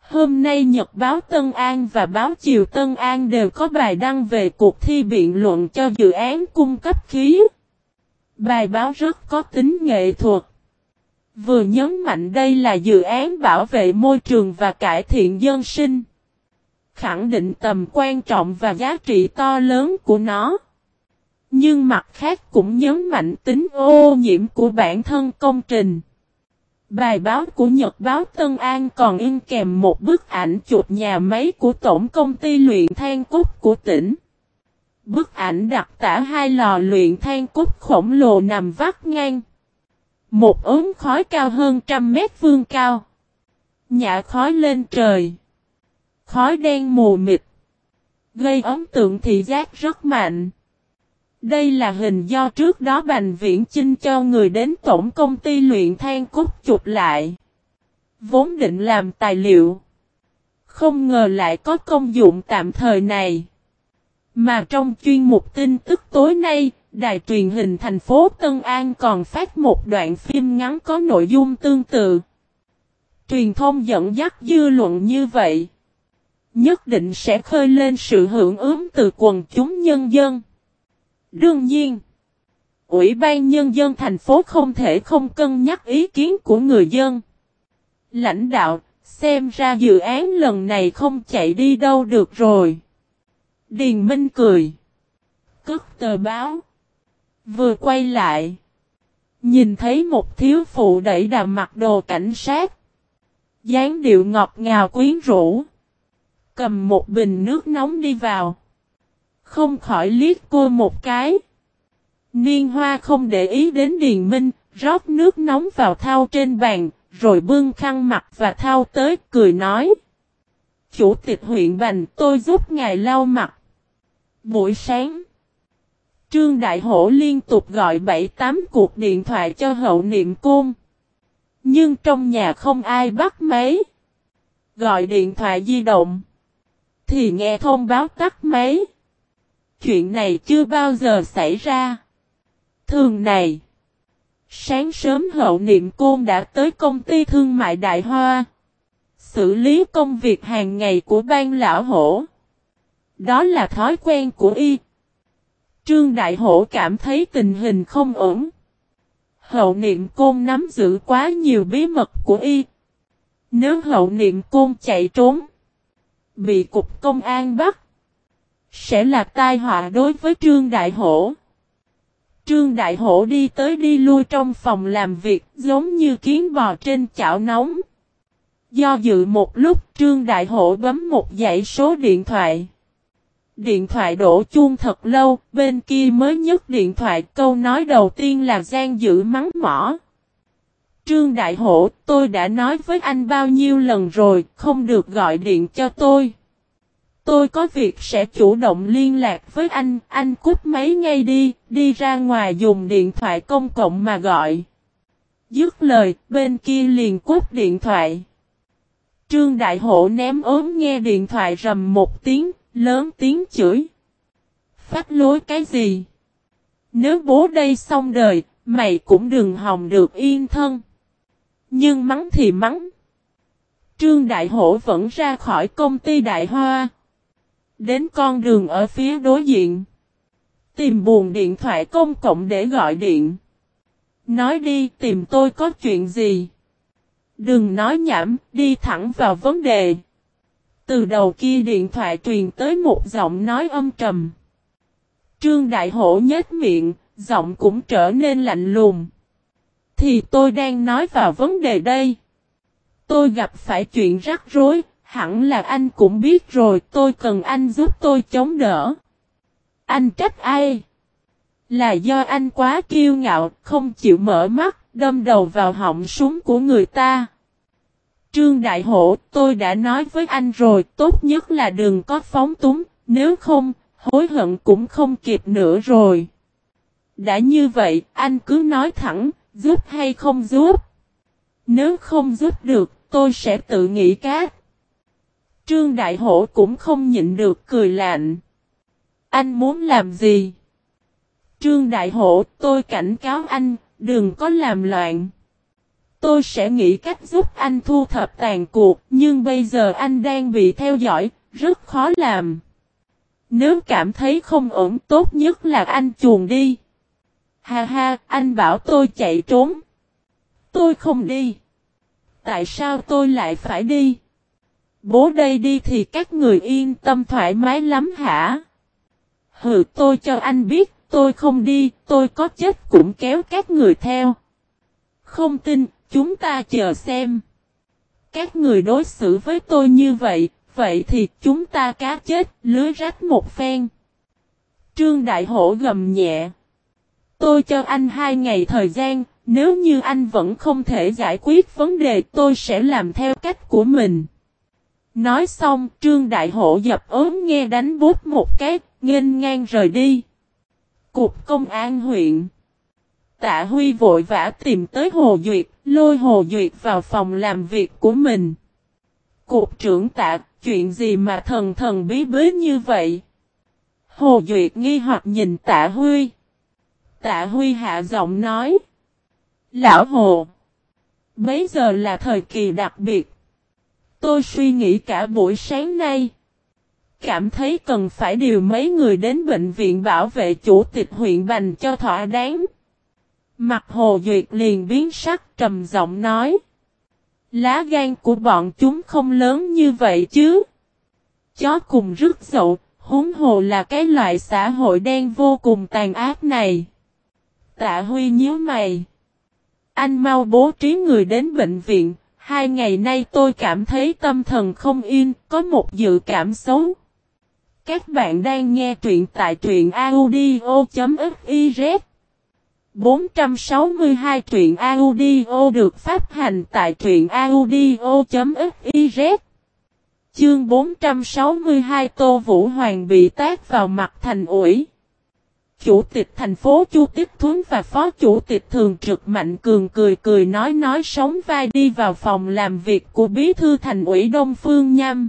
Hôm nay Nhật báo Tân An và báo Chiều Tân An đều có bài đăng về cuộc thi biện luận cho dự án cung cấp khí. Bài báo rất có tính nghệ thuật. Vừa nhấn mạnh đây là dự án bảo vệ môi trường và cải thiện dân sinh. Khẳng định tầm quan trọng và giá trị to lớn của nó. Nhưng mặt khác cũng nhấn mạnh tính ô nhiễm của bản thân công trình. Bài báo của Nhật báo Tân An còn in kèm một bức ảnh chụp nhà máy của Tổng công ty luyện than cốt của tỉnh. Bức ảnh đặt tả hai lò luyện than cốt khổng lồ nằm vắt ngang. Một ống khói cao hơn trăm mét vương cao. Nhả khói lên trời. Khói đen mù mịt. Gây ấn tượng thị giác rất mạnh. Đây là hình do trước đó Bành Viễn Chinh cho người đến tổng công ty luyện than cốt chụp lại. Vốn định làm tài liệu. Không ngờ lại có công dụng tạm thời này. Mà trong chuyên mục tin tức tối nay, đài truyền hình thành phố Tân An còn phát một đoạn phim ngắn có nội dung tương tự. Truyền thông dẫn dắt dư luận như vậy. Nhất định sẽ khơi lên sự hưởng ứng từ quần chúng nhân dân. Đương nhiên, Ủy ban Nhân dân thành phố không thể không cân nhắc ý kiến của người dân. Lãnh đạo, xem ra dự án lần này không chạy đi đâu được rồi. Điền Minh cười. Cất tờ báo. Vừa quay lại. Nhìn thấy một thiếu phụ đẩy đà mặc đồ cảnh sát. dáng điệu ngọt ngào quyến rũ. Cầm một bình nước nóng đi vào. Không khỏi liếc cô một cái. Niên hoa không để ý đến Điền Minh, rót nước nóng vào thau trên bàn, rồi bưng khăn mặt và thau tới, cười nói. Chủ tịch huyện Bành tôi giúp ngài lau mặt. Buổi sáng, Trương Đại Hổ liên tục gọi 7-8 cuộc điện thoại cho hậu niệm côn. Nhưng trong nhà không ai bắt máy. Gọi điện thoại di động. Thì nghe thông báo tắt máy. Chuyện này chưa bao giờ xảy ra. Thường này. Sáng sớm hậu niệm côn đã tới công ty thương mại Đại Hoa. Xử lý công việc hàng ngày của ban lão hổ. Đó là thói quen của y. Trương Đại Hổ cảm thấy tình hình không ổn. Hậu niệm côn nắm giữ quá nhiều bí mật của y. Nếu hậu niệm côn chạy trốn, bị cục công an bắt, sẽ là tai họa đối với Trương Đại Hổ. Trương Đại Hổ đi tới đi lui trong phòng làm việc giống như kiến bò trên chảo nóng. Do dự một lúc Trương Đại Hổ bấm một dãy số điện thoại. Điện thoại đổ chuông thật lâu, bên kia mới nhấc điện thoại câu nói đầu tiên là gian giữ mắng mỏ. Trương Đại Hổ, tôi đã nói với anh bao nhiêu lần rồi, không được gọi điện cho tôi. Tôi có việc sẽ chủ động liên lạc với anh, anh cút máy ngay đi, đi ra ngoài dùng điện thoại công cộng mà gọi. Dứt lời, bên kia liền cút điện thoại. Trương Đại Hổ ném ốm nghe điện thoại rầm một tiếng, lớn tiếng chửi. Phát lối cái gì? Nếu bố đây xong đời, mày cũng đừng hòng được yên thân. Nhưng mắng thì mắng. Trương Đại Hổ vẫn ra khỏi công ty Đại Hoa. Đến con đường ở phía đối diện. Tìm buồn điện thoại công cộng để gọi điện. Nói đi tìm tôi có chuyện gì. Đừng nói nhảm, đi thẳng vào vấn đề. Từ đầu kia điện thoại truyền tới một giọng nói âm trầm. Trương Đại Hổ nhếch miệng, giọng cũng trở nên lạnh lùng. Thì tôi đang nói vào vấn đề đây. Tôi gặp phải chuyện rắc rối, hẳn là anh cũng biết rồi tôi cần anh giúp tôi chống đỡ. Anh trách ai? Là do anh quá kiêu ngạo, không chịu mở mắt, đâm đầu vào họng súng của người ta. Trương Đại Hổ, tôi đã nói với anh rồi, tốt nhất là đừng có phóng túng, nếu không, hối hận cũng không kịp nữa rồi. Đã như vậy, anh cứ nói thẳng, giúp hay không giúp. Nếu không giúp được, tôi sẽ tự nghĩ cát. Trương Đại Hổ cũng không nhịn được cười lạnh. Anh muốn làm gì? Trương Đại Hổ, tôi cảnh cáo anh, đừng có làm loạn. tôi sẽ nghĩ cách giúp anh thu thập tàn cuộc, nhưng bây giờ anh đang bị theo dõi, rất khó làm. Nếu cảm thấy không ổn tốt nhất là anh chuồn đi. Ha ha, anh bảo tôi chạy trốn. Tôi không đi. Tại sao tôi lại phải đi? Bố đây đi thì các người yên tâm thoải mái lắm hả? Hừ tôi cho anh biết, tôi không đi, tôi có chết cũng kéo các người theo. Không tin, chúng ta chờ xem. Các người đối xử với tôi như vậy, vậy thì chúng ta cá chết, lưới rách một phen. Trương Đại Hổ gầm nhẹ. Tôi cho anh hai ngày thời gian, nếu như anh vẫn không thể giải quyết vấn đề tôi sẽ làm theo cách của mình. Nói xong, Trương Đại Hổ dập ốm nghe đánh bút một cái, nghênh ngang rời đi. Cục công an huyện Tạ Huy vội vã tìm tới Hồ Duyệt, lôi Hồ Duyệt vào phòng làm việc của mình. Cục trưởng tạ, chuyện gì mà thần thần bí bí như vậy? Hồ Duyệt nghi hoặc nhìn tạ Huy. Tạ Huy hạ giọng nói. Lão Hồ. Bây giờ là thời kỳ đặc biệt. Tôi suy nghĩ cả buổi sáng nay. Cảm thấy cần phải điều mấy người đến bệnh viện bảo vệ chủ tịch huyện Bành cho thỏa đáng. Mặt Hồ Duyệt liền biến sắc trầm giọng nói. Lá gan của bọn chúng không lớn như vậy chứ. Chó cùng rứt dậu, húng hồ là cái loại xã hội đen vô cùng tàn ác này. Tạ Huy nhíu mày. Anh mau bố trí người đến bệnh viện, hai ngày nay tôi cảm thấy tâm thần không yên, có một dự cảm xấu. Các bạn đang nghe truyện tại truyện audio.fiz 462 truyện audio được phát hành tại truyện audio.fiz Chương 462 Tô Vũ Hoàng bị tác vào mặt thành ủi. Chủ tịch thành phố Chu Tích Thuấn và Phó Chủ tịch Thường trực Mạnh Cường cười cười nói nói sống vai đi vào phòng làm việc của Bí thư thành ủy Đông Phương Nham.